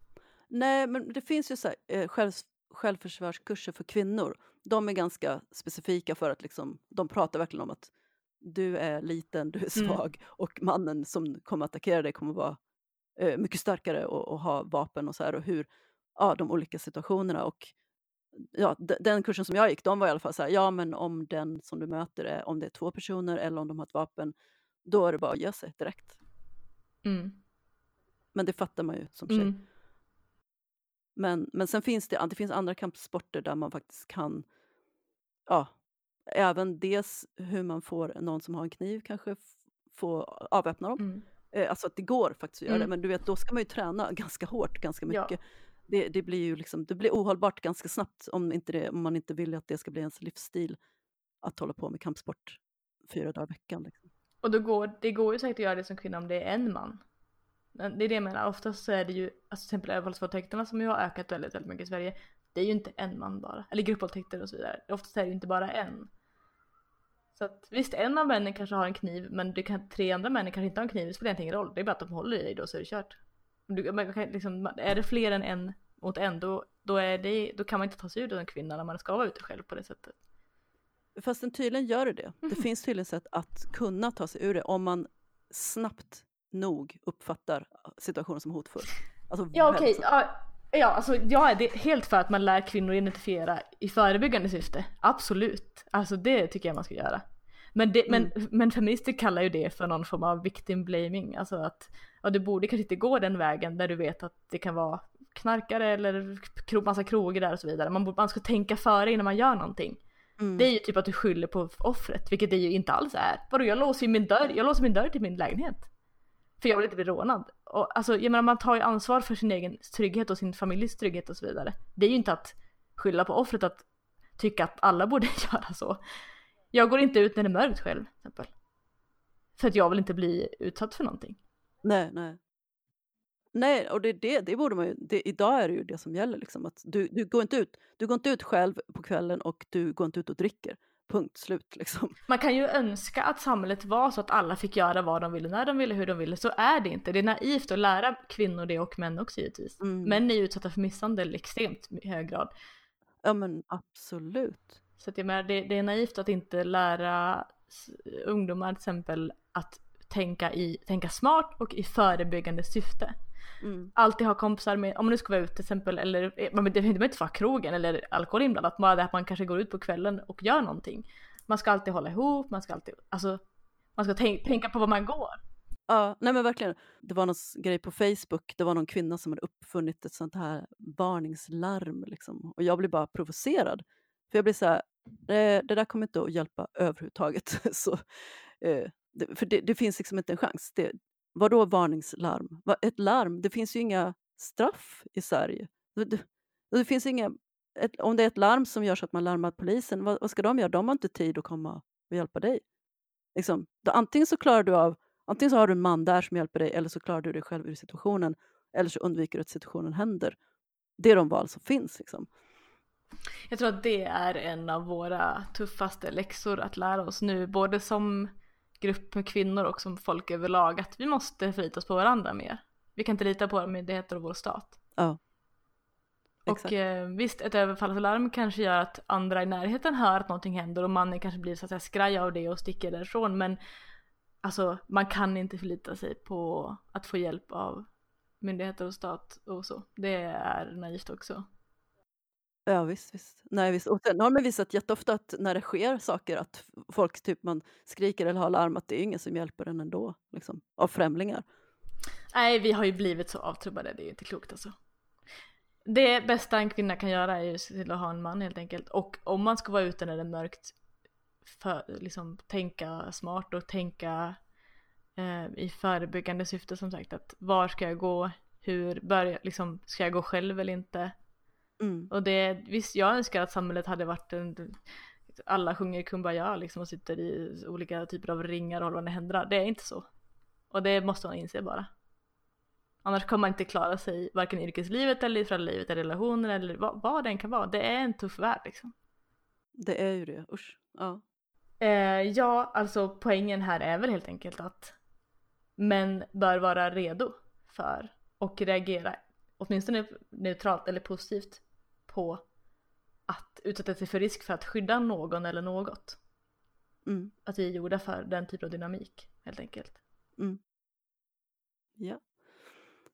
B: Nej, men det finns ju så här, eh, själv, självförsvarskurser för kvinnor. De är ganska specifika för att liksom, de pratar verkligen om att du är liten, du är
D: Mm.
B: svag och mannen som kommer att attackera dig kommer vara eh, mycket starkare och, och ha vapen och så här och hur, ja, de olika situationerna och ja, de- den kursen som jag gick, de var i alla fall så här, ja men om den som du möter är, om det är två personer eller om de har ett vapen, då är det bara att ge sig direkt.
D: Mm.
B: Men det fattar man ju som tjej.
D: Mm.
B: Men, men sen finns det, det finns andra kampsporter där man faktiskt kan, ja, även dels hur man får någon som har en kniv kanske få avväpna dem.
D: Mm.
B: Eh, alltså att det går faktiskt att göra det,
D: Mm.
B: men du vet, då ska man ju träna ganska hårt, ganska
D: Ja.
B: mycket. Det, det blir ju liksom, det blir ohållbart ganska snabbt om, inte det, om man inte vill att det ska bli ens livsstil att hålla på med kampsport fyra dagar i veckan. Liksom.
D: Och då går, det går ju säkert att göra det som kvinna om det är en man. Men Det är det jag menar, oftast så är det ju, alltså till exempel överfallsvåldtäkterna som ju har ökat väldigt, väldigt mycket i Sverige. Det är ju inte en man bara, eller gruppvåldtäkter och så vidare. Oftast är det ju inte bara en. Så att visst, en av männen kanske har en kniv, men det kan, tre andra männen kanske inte har en kniv, det spelar inte ingen roll. Det är bara att de håller i dig då så är det kört. Du, man kan, liksom, är det fler än en mot en, då, då, är det, då kan man inte ta sig ur det som kvinna när man ska vara ute själv på det sättet.
B: Fast den tydligen gör det det. Det
D: Mhm.
B: finns tydligen sätt att kunna ta sig ur det om man snabbt nog uppfattar situationen som hotfull. Alltså
D: Ja okej, ja, ja alltså jag är helt för att man lär kvinnor identifiera i förebyggande syfte. Absolut, alltså det tycker jag man ska göra. Men, det, men, men feminister kallar ju det för någon form av victim blaming, alltså att ja, du borde kanske inte gå den vägen där du vet att det kan vara knarkare eller kro, massa krogar där och så vidare. Man, man ska tänka före innan man gör någonting.
B: Mm.
D: Det är ju typ att du skyller på offret, vilket det ju inte alls är. Vadå, jag låser ju min dörr, jag låser min dörr till min lägenhet. För jag vill inte bli rånad. Och, alltså, jag menar, man tar ju ansvar för sin egen trygghet och sin familjs trygghet och så vidare. Det är ju inte att skylla på offret att tycka att alla borde göra så. Jag går inte ut när det är mörkt själv, till exempel. För att jag vill inte bli utsatt för någonting.
B: Nej, nej. Nej, och det, det, det borde man ju, det, idag är det ju det som gäller. Liksom, att du, du, går inte ut, du går inte ut själv på kvällen och du går inte ut och dricker. Punkt slut. Liksom.
D: Man kan ju önska att samhället var så att alla fick göra vad de ville, när de ville, hur de ville. Så är det inte. Det är naivt att lära kvinnor det och män också givetvis.
B: Mm.
D: Män är ju utsatta för misshandel i extremt hög grad.
B: Ja men absolut.
D: Så att jag menar, det, det är naivt att inte lära ungdomar till exempel att tänka, i, tänka smart och i förebyggande syfte.
B: Mm.
D: Alltid ha kompisar med, om man nu ska vara ute till exempel, eller eh, men det behöver inte vara krogen eller alkohol inblandat, bara det att man kanske går ut på kvällen och gör någonting. Man ska alltid hålla ihop, man ska alltid, alltså man ska tänk, tänka på var man går.
B: Ja, nej men verkligen. Det var någon grej på Facebook, det var någon kvinna som hade uppfunnit ett sånt här varningslarm. Liksom. Och jag blev bara provocerad. För jag blev så här, det, det där kommer inte att hjälpa överhuvudtaget. så, eh, det, för det, det finns liksom inte en chans. Det, vadå varningslarm? Ett larm? Det finns ju inga straff i Sverige. Det, det, det finns inga, ett, om det är ett larm som gör så att man larmar polisen, vad, vad ska de göra? De har inte tid att komma och hjälpa dig. Liksom, då, antingen så klarar du av Antingen så har du en man där som hjälper dig eller så klarar du dig själv ur situationen. Eller så undviker du att situationen händer. det är de val som finns. Liksom.
D: Jag tror att det är en av våra tuffaste läxor att lära oss nu, både som grupp med kvinnor och som folk överlag, att vi måste förlita oss på varandra mer. Vi kan inte lita på våra myndigheter och vår stat.
B: Ja.
D: Och eh, visst, ett överfallsalarm kanske gör att andra i närheten hör att någonting händer och mannen kanske blir så att säga skraj av det och sticker därifrån. Men alltså, man kan inte förlita sig på att få hjälp av myndigheter och stat och så. Det är naivt också.
B: Ja visst, visst. Nej, visst. Och sen har man visat jätteofta att när det sker saker att folk typ man skriker eller har larm att det är ingen som hjälper en ändå. Liksom, av främlingar.
D: Nej, vi har ju blivit så avtrubbade, det är inte klokt alltså. Det bästa en kvinna kan göra är ju se till att ha en man helt enkelt. Och om man ska vara ute när det är mörkt, för, liksom tänka smart och tänka eh, i förebyggande syfte som sagt. Att var ska jag gå? Hur börjar, liksom, ska jag gå själv eller inte?
B: Mm.
D: Och det, visst jag önskar att samhället hade varit en, alla sjunger Kumbaya liksom och sitter i olika typer av ringar och håller varandra i händerna. Det är inte så. Och det måste man inse bara. Annars kommer man inte klara sig varken i yrkeslivet eller i föräldralivet eller relationer eller vad, vad det än kan vara. Det är en tuff värld liksom.
B: Det är ju det, usch. Ja.
D: Eh, ja, alltså poängen här är väl helt enkelt att män bör vara redo för och reagera åtminstone neutralt eller positivt på att utsätta sig för risk för att skydda någon eller något.
B: Mm.
D: Att vi är gjorda för den typen av dynamik helt enkelt.
B: ja.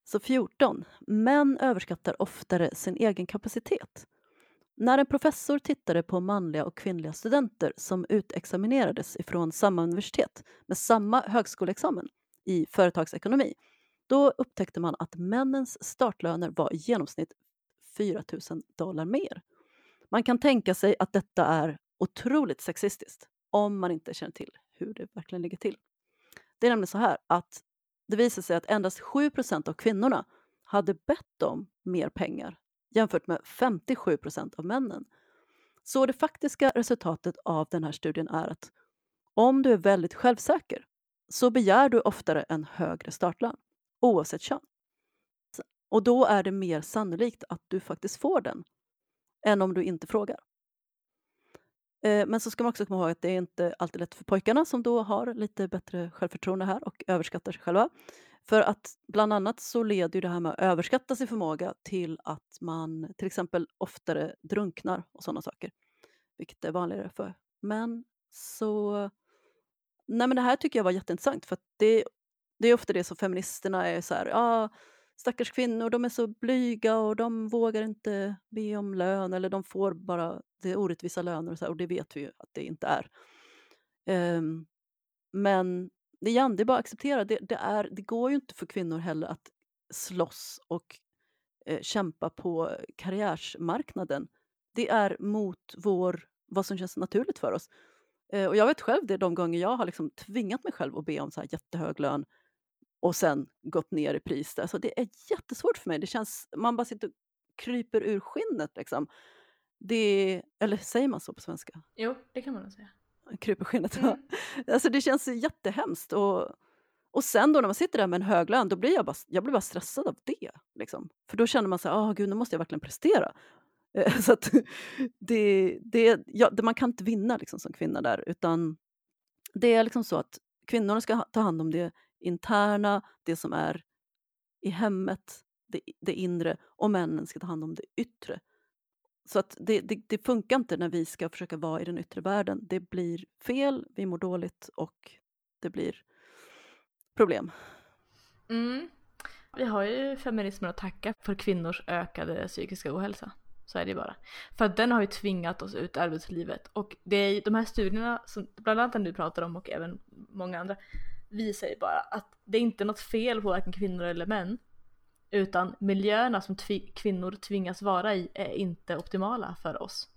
B: Så 14. Män överskattar oftare sin egen kapacitet. När en professor tittade på manliga och kvinnliga studenter som utexaminerades ifrån samma universitet med samma högskoleexamen i företagsekonomi, då upptäckte man att männens startlöner var i genomsnitt 4 000 dollar mer. Man kan tänka sig att detta är otroligt sexistiskt om man inte känner till hur det verkligen ligger till. Det är nämligen så här att det visar sig att endast 7% av kvinnorna hade bett om mer pengar jämfört med 57% av männen. Så det faktiska resultatet av den här studien är att om du är väldigt självsäker så begär du oftare en högre startlön oavsett kön. Och då är det mer sannolikt att du faktiskt får den än om du inte frågar. Eh, men så ska man också komma ihåg att det är inte alltid lätt för pojkarna som då har lite bättre självförtroende här och överskattar sig själva. För att bland annat så leder ju det här med att överskatta sin förmåga till att man till exempel oftare drunknar och sådana saker. Vilket är vanligare för män. Så nej men det här tycker jag var jätteintressant för att det, det är ofta det som feministerna är så här, ja stackars kvinnor, de är så blyga och de vågar inte be om lön eller de får bara det är orättvisa löner och, så här, och det vet vi ju att det inte är. Um, men igen, det är bara att acceptera. Det, det, är, det går ju inte för kvinnor heller att slåss och eh, kämpa på karriärsmarknaden. Det är mot vår, vad som känns naturligt för oss. Eh, och jag vet själv det de gånger jag har liksom tvingat mig själv att be om så här jättehög lön och sen gått ner i pris. Där. Så det är jättesvårt för mig. Det känns, man bara sitter och kryper ur skinnet. Liksom. Det, eller säger man så på svenska?
D: Jo, det kan man nog säga.
B: Kryper skinnet.
D: Mm.
B: Alltså det känns jättehemskt. Och, och sen då när man sitter där med en hög lön, då blir jag bara, jag blir bara stressad av det. Liksom. För då känner man så här, oh, gud, nu måste jag verkligen prestera. Eh, Så att det, det, ja, det, man kan inte vinna liksom, som kvinna där, utan det är liksom så att kvinnorna ska ha- ta hand om det interna, det som är i hemmet, det, det inre, och männen ska ta hand om det yttre. Så att det, det, det funkar inte när vi ska försöka vara i den yttre världen. Det blir fel, vi mår dåligt och det blir problem.
D: Mm. Vi har ju feminismen att tacka för kvinnors ökade psykiska ohälsa. Så är det bara. För att den har ju tvingat oss ut i arbetslivet. Och det är ju de här studierna, som, bland annat den du pratar om och även många andra, visar ju bara att det är inte något fel på varken kvinnor eller män. Utan miljöerna som tvi- kvinnor tvingas vara i är inte optimala för oss.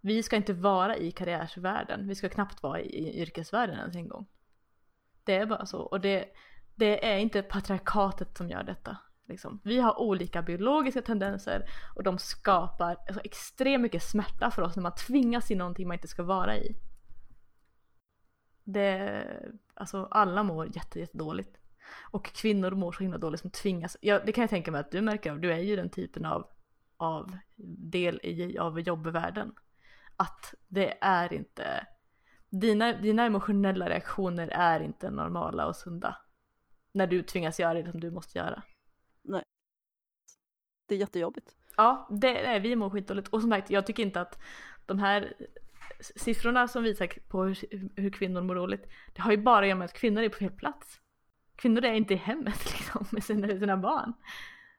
D: Vi ska inte vara i karriärsvärlden, vi ska knappt vara i, i yrkesvärlden ens en gång. Det är bara så. Och det, det är inte patriarkatet som gör detta. Liksom. Vi har olika biologiska tendenser och de skapar alltså, extremt mycket smärta för oss när man tvingas in i någonting man inte ska vara i. Det, alltså alla mår jätte, jätte dåligt. Och kvinnor mår så himla dåligt som tvingas. Ja, det kan jag tänka mig att du märker av. Du är ju den typen av av del i, av jobbvärlden. Att det är inte, dina, dina emotionella reaktioner är inte normala och sunda. När du tvingas göra det som du måste göra.
B: Det är jättejobbigt.
D: Ja, det är vi mår skitdåligt. Och som sagt, jag tycker inte att de här siffrorna som visar på hur, hur kvinnor mår dåligt, det har ju bara att göra med att kvinnor är på fel plats. Kvinnor är inte i hemmet liksom med sina, sina barn.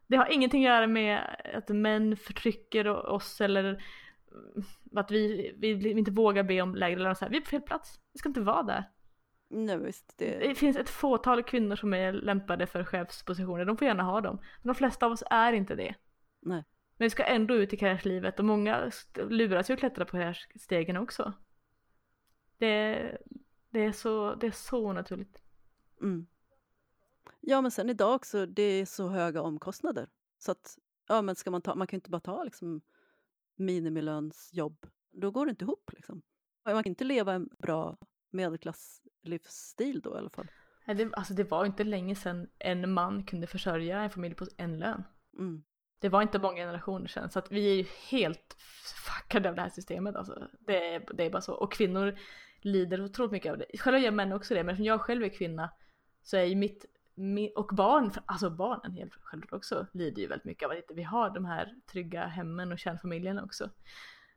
D: Det har ingenting att göra med att män förtrycker oss eller att vi, vi, vi inte vågar be om lägre lön. Vi är på fel plats. Vi ska inte vara där.
B: Nej, visst, det...
D: Det finns ett fåtal kvinnor som är lämpade för chefspositioner. De får gärna ha dem. Men de flesta av oss är inte det.
B: Nej.
D: Men vi ska ändå ut i karriärslivet och många luras ju att klättra på karriärstegen också. Det, det, är så, det är så naturligt.
B: Mm. Ja, men sen idag också, det är så höga omkostnader. Så att, ja men ska man ta, man kan ju inte bara ta liksom minimilönsjobb. Då går det inte ihop liksom. Man kan inte leva en bra medelklasslivsstil då i alla fall.
D: Nej, Det, alltså det var inte länge sedan en man kunde försörja en familj på en lön.
B: Mm.
D: Det var inte många generationer sedan så att vi är ju helt fuckade av det här systemet alltså. Det är, det är bara så. Och kvinnor lider otroligt mycket av det. Själva gör män också det men eftersom jag själv är kvinna så är ju mitt, och barn, alltså barnen helt självklart också lider ju väldigt mycket av att inte vi har de här trygga hemmen och kärnfamiljerna också.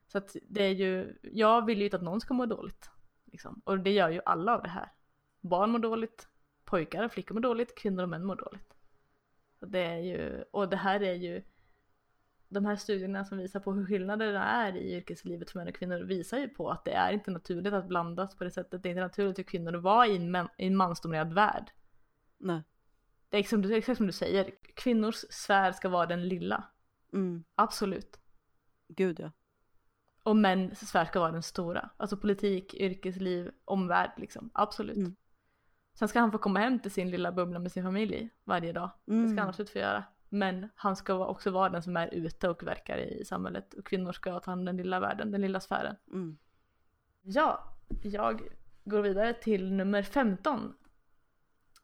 D: Så att det är ju, jag vill ju inte att någon ska må dåligt. Liksom. Och det gör ju alla av det här. Barn mår dåligt, pojkar och flickor mår dåligt, kvinnor och män mår dåligt. Och det är ju, och det här är ju de här studierna som visar på hur skillnaderna är i yrkeslivet för män och kvinnor visar ju på att det är inte naturligt att blandas på det sättet. Det är inte naturligt för kvinnor att vara i en, man, i en mansdominerad värld.
B: Nej.
D: Det är exakt, exakt som du säger, kvinnors sfär ska vara den lilla.
B: Mm.
D: Absolut.
B: Gud ja.
D: Och mäns sfär ska vara den stora. Alltså politik, yrkesliv, omvärld liksom. Absolut.
B: Mm.
D: Sen ska han få komma hem till sin lilla bubbla med sin familj varje dag. Det ska
B: Mm.
D: han absolut få göra. Men han ska också vara den som är ute och verkar i samhället. Och kvinnor ska ta hand om den lilla världen, den lilla sfären.
B: Mm.
D: Ja, jag går vidare till nummer 15.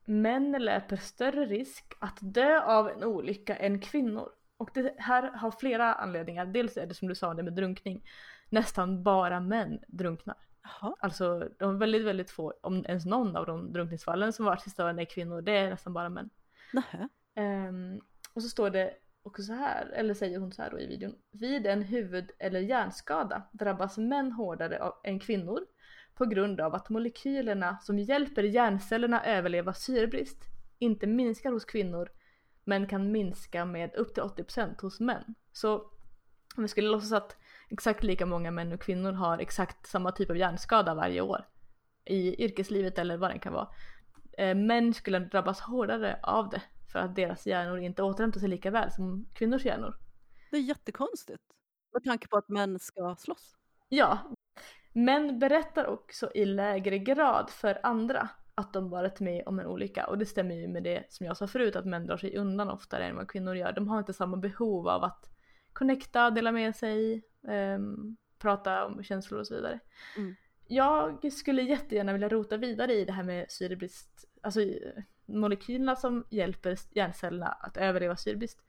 D: Män löper större risk att dö av en olycka än kvinnor. Och det här har flera anledningar. Dels är det som du sa det med drunkning. Nästan bara män drunknar.
B: Jaha.
D: Alltså de är väldigt, väldigt få, om ens någon av de drunkningsfallen som varit sista åren är kvinnor. Det är nästan bara män.
B: Nähä.
D: Och så står det också så här, eller säger hon så här då i videon. Vid en huvud eller hjärnskada drabbas män hårdare av, än kvinnor på grund av att molekylerna som hjälper hjärncellerna överleva syrebrist inte minskar hos kvinnor men kan minska med upp till 80% hos män. Så om vi skulle låtsas att exakt lika många män och kvinnor har exakt samma typ av hjärnskada varje år i yrkeslivet eller vad det kan vara. Eh, män skulle drabbas hårdare av det för att deras hjärnor inte återhämtar sig lika väl som kvinnors hjärnor.
B: Det är jättekonstigt. Med tanke på att män ska slåss.
D: Ja, män berättar också i lägre grad för andra att de varit med om en olycka och det stämmer ju med det som jag sa förut att män drar sig undan oftare än vad kvinnor gör. De har inte samma behov av att connecta, dela med sig, ehm, prata om känslor och så vidare.
B: Mm.
D: Jag skulle jättegärna vilja rota vidare i det här med syrebrist, alltså molekylerna som hjälper hjärncellerna att överleva syrebrist.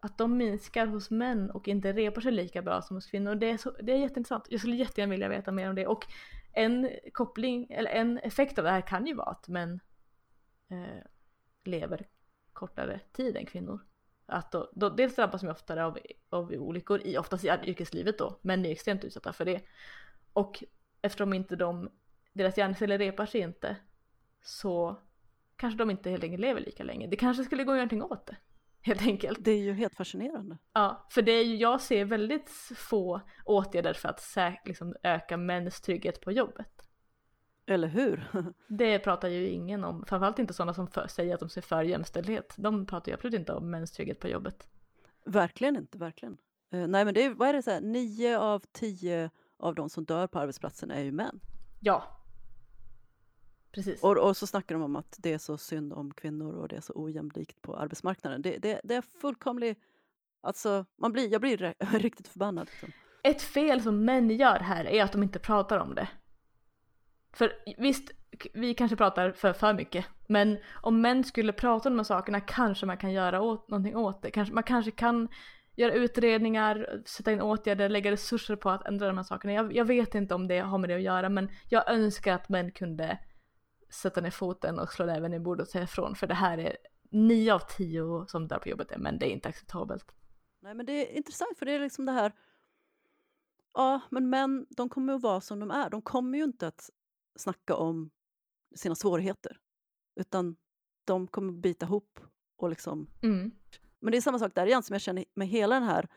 D: Att de minskar hos män och inte repar sig lika bra som hos kvinnor. Det är, så, det är jätteintressant. Jag skulle jättegärna vilja veta mer om det. Och en koppling, eller en effekt av det här kan ju vara att män eh, lever kortare tid än kvinnor. Att då, då, dels drabbas de oftare av, av olyckor, i, oftast i yrkeslivet då, män är extremt utsatta för det. Och eftersom inte de, deras hjärnceller repar sig inte så kanske de inte helt enkelt lever lika länge. Det kanske skulle gå att göra någonting åt det. Helt enkelt.
B: Det är ju helt fascinerande.
D: Ja, för det är ju, jag ser väldigt få åtgärder för att liksom, öka mäns trygghet på jobbet.
B: Eller hur?
D: Det pratar ju ingen om, framförallt inte sådana som för, säger att de ser för jämställdhet. De pratar ju absolut inte om mäns trygghet på jobbet.
B: verkligen inte, verkligen. Eh, nej men det är, vad är det så här, nio av tio av de som dör på arbetsplatsen är ju män.
D: Ja. Precis.
B: Och, och så snackar de om att det är så synd om kvinnor och det är så ojämlikt på arbetsmarknaden. Det, det, det är fullkomligt, alltså man blir, jag blir riktigt förbannad. Liksom.
D: Ett fel som män gör här är att de inte pratar om det. För visst, vi kanske pratar för, för mycket. Men om män skulle prata om de här sakerna kanske man kan göra åt, någonting åt det. Kanske, man kanske kan göra utredningar, sätta in åtgärder, lägga resurser på att ändra de här sakerna. Jag, jag vet inte om det har med det att göra men jag önskar att män kunde sätta ner foten och slå näven i bordet och säga ifrån för det här är nio av tio som dör på jobbet men det är inte acceptabelt.
B: Nej, men det är intressant för det är liksom det här. Ja, men män, de kommer att vara som de är. De kommer ju inte att snacka om sina svårigheter, utan de kommer att bita ihop och liksom.
D: Mm.
B: Men det är samma sak där igen som jag känner med hela den här.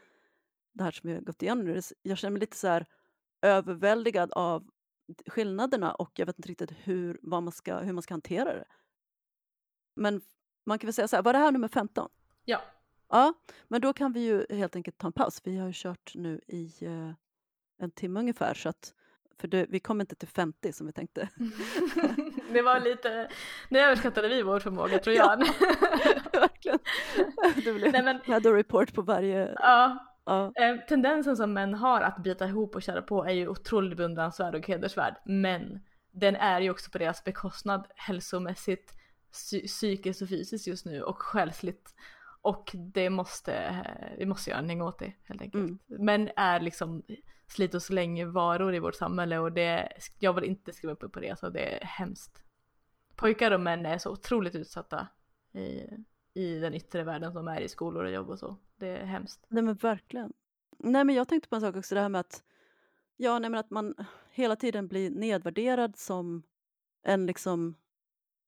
B: Det här som jag har gått igenom nu. Jag känner mig lite så här överväldigad av skillnaderna och jag vet inte riktigt hur, vad man ska, hur man ska hantera det. Men man kan väl säga så här, var det här nummer 15?
D: Ja.
B: Ja, men då kan vi ju helt enkelt ta en paus. Vi har ju kört nu i eh, en timme ungefär, så att, för det, vi kom inte till 50 som vi tänkte.
D: det var lite, nu överskattade vi vår förmåga tror jag.
B: Verkligen. Det blev
D: Nej, men,
B: report på varje...
D: ja,
B: Ja,
D: eh, tendensen som män har att bita ihop och köra på är ju otroligt beundransvärd och hedersvärd. Men den är ju också på deras bekostnad hälsomässigt, psy- psykiskt och fysiskt just nu och själsligt. Och det måste, vi måste göra någonting åt det helt enkelt.
B: Mm.
D: Män är liksom slit och släng varor i vårt samhälle och det, jag vill inte skriva upp på det så det är hemskt. Pojkar och män är så otroligt utsatta i, i den yttre världen som är i skolor och jobb och så. Det är hemskt.
B: nej men verkligen. Nej men jag tänkte på en sak också, det här med att, ja, nej, men att man hela tiden blir nedvärderad som en liksom,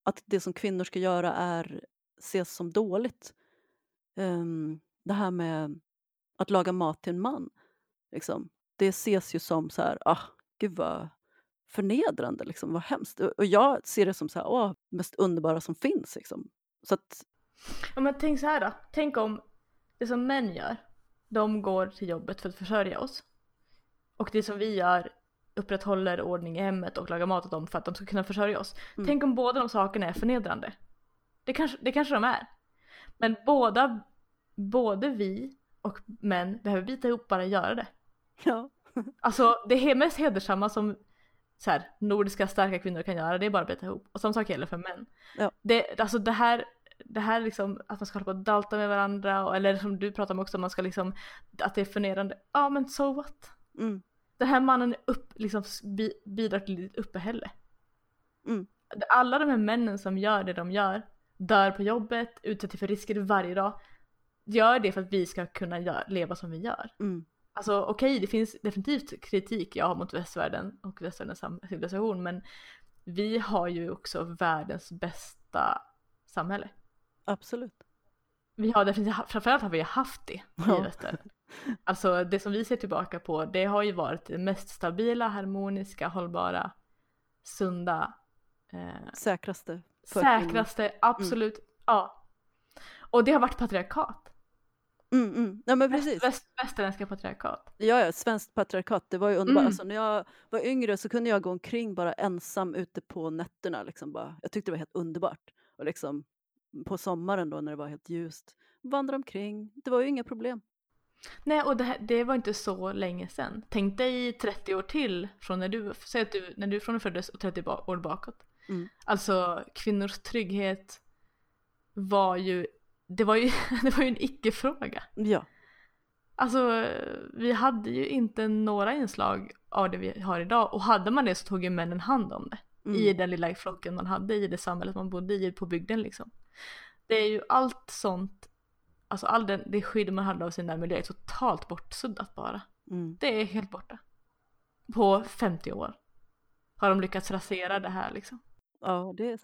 B: att det som kvinnor ska göra är ses som dåligt. Um, det här med att laga mat till en man, liksom, det ses ju som så här, ah, gud vad förnedrande, liksom, vad hemskt. Och jag ser det som så här, åh, mest underbara som finns. Liksom. Så att,
D: Ja men tänk så här då. Tänk om det som män gör, de går till jobbet för att försörja oss. Och det som vi gör upprätthåller ordning i hemmet och lagar mat åt dem för att de ska kunna försörja oss.
B: Mm.
D: Tänk om båda de sakerna är förnedrande. Det kanske, det kanske de är. Men båda, både vi och män behöver bita ihop bara göra det.
B: ja,
D: Alltså det mest hedersamma som så här, nordiska starka kvinnor kan göra det är bara att bita ihop. Och samma sak gäller för män.
B: Ja.
D: Det, alltså det här, det här liksom att man ska hålla på och dalta med varandra och, eller som du pratar om också, man ska liksom att det är förnedrande. Ja men so what?
B: mm,
D: Den här mannen är upp, liksom, bi, bidrar till ditt uppehälle.
B: Mm.
D: Alla de här männen som gör det de gör, dör på jobbet, utsätter för risker varje dag, gör det för att vi ska kunna gör, leva som vi gör.
B: mm,
D: Alltså okej, det finns definitivt kritik jag har mot västvärlden och västvärldens civilisation men vi har ju också världens bästa samhälle.
B: Absolut.
D: Vi har definitivt, framförallt har vi haft det i
B: Ja.
D: västvärlden. Alltså det som vi ser tillbaka på det har ju varit det mest stabila, harmoniska, hållbara, sunda, eh,
B: Säkraste.
D: säkraste, absolut, ja. Och det har varit patriarkat.
B: Mm, mm. Ja, men precis.
D: Väst, västerländska patriarkat.
B: Ja, ja, svenskt patriarkat, det var ju underbart.
D: Mm.
B: Alltså, när jag var yngre så kunde jag gå omkring bara ensam ute på nätterna. Liksom bara. Jag tyckte det var helt underbart. Och liksom, på sommaren då när det var helt ljust, vandra omkring. Det var ju inga problem.
D: Nej, och det, här, det var inte så länge sedan. Tänk dig 30 år till från när du, säg att du, när du från föddes och 30 ba- år bakåt.
B: Mm.
D: Alltså kvinnors trygghet var ju, det var ju, det var ju en icke-fråga.
B: Ja,
D: Alltså vi hade ju inte några inslag av det vi har idag och hade man det så tog ju männen hand om det.
B: mm.
D: I den lilla flocken man hade, i det samhället man bodde i, på bygden liksom. Det är ju allt sånt, alltså all den, det skydd man hade av sin närmiljö är totalt bortsuddat bara.
B: Mm.
D: Det är helt borta. På 50 år har de lyckats rasera det här liksom.
B: ja, det är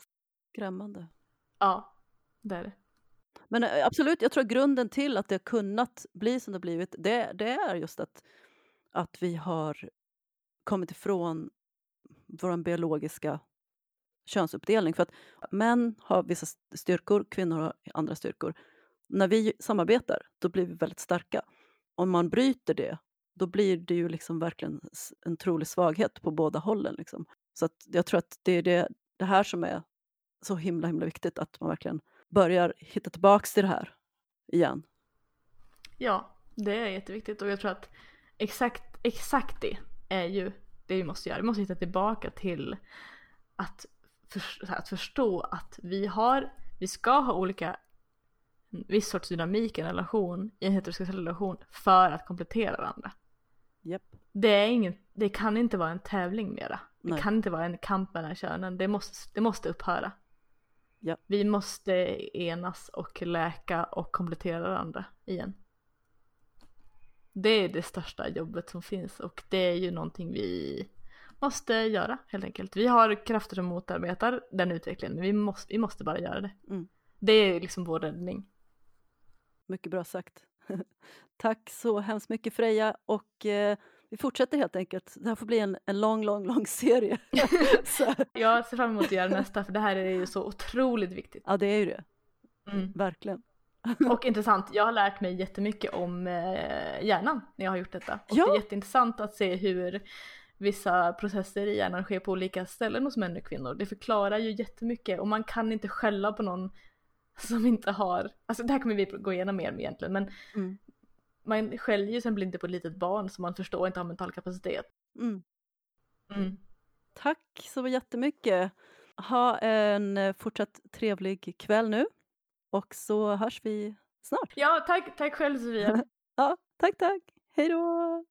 B: skrämmande.
D: Ja, det är det.
B: Men eh, absolut, jag tror grunden till att det har kunnat bli som det har blivit, det, det är just att, att vi har kommit ifrån vår biologiska könsuppdelning. För att män har vissa styrkor, kvinnor har andra styrkor. När vi samarbetar, då blir vi väldigt starka. Om man bryter det, då blir det ju liksom verkligen en trolig svaghet på båda hållen. Liksom. Så att jag tror att det är det, det här som är så himla himla viktigt, att man verkligen börjar hitta tillbaks till det här igen.
D: Ja, det är jätteviktigt och jag tror att exakt, exakt det är ju det vi måste göra. Vi måste hitta tillbaka till att, för, att förstå att vi har, vi ska ha olika viss sorts dynamik i en relation, i en heterosexuell relation, för att komplettera varandra.
B: Japp.
D: Det, är ingen, det kan inte vara en tävling mera. Det
B: Nej.
D: kan inte vara en kamp mellan könen. Det måste, det måste upphöra.
B: Ja.
D: Vi måste enas och läka och komplettera varandra igen. Det är det största jobbet som finns och det är ju någonting vi måste göra helt enkelt. Vi har krafter som motarbetar den utvecklingen men vi måste, vi måste bara göra det.
B: Mm.
D: Det är liksom vår räddning.
B: Mycket bra sagt. Tack så hemskt mycket Freja och eh, vi fortsätter helt enkelt. Det här får bli en, en lång, lång, lång serie.
D: Jag ser fram emot att göra nästa för det här är ju så otroligt viktigt.
B: ja, det är ju det.
D: Mm.
B: Verkligen.
D: Och intressant, jag har lärt mig jättemycket om eh, hjärnan när jag har gjort detta. Och
B: Ja.
D: det är jätteintressant att se hur vissa processer i hjärnan sker på olika ställen hos män och kvinnor. Det förklarar ju jättemycket och man kan inte skälla på någon som inte har, alltså det här kommer vi gå igenom mer med egentligen men
B: Mm.
D: man skäller ju sen inte på ett litet barn som man förstår inte har mental kapacitet.
B: Mm.
D: Mm.
B: Tack så jättemycket. Ha en eh, fortsatt trevlig kväll nu och så hörs vi snart.
D: Ja, tack, tack själv Sofia.
B: Ja, tack, tack. Hej då!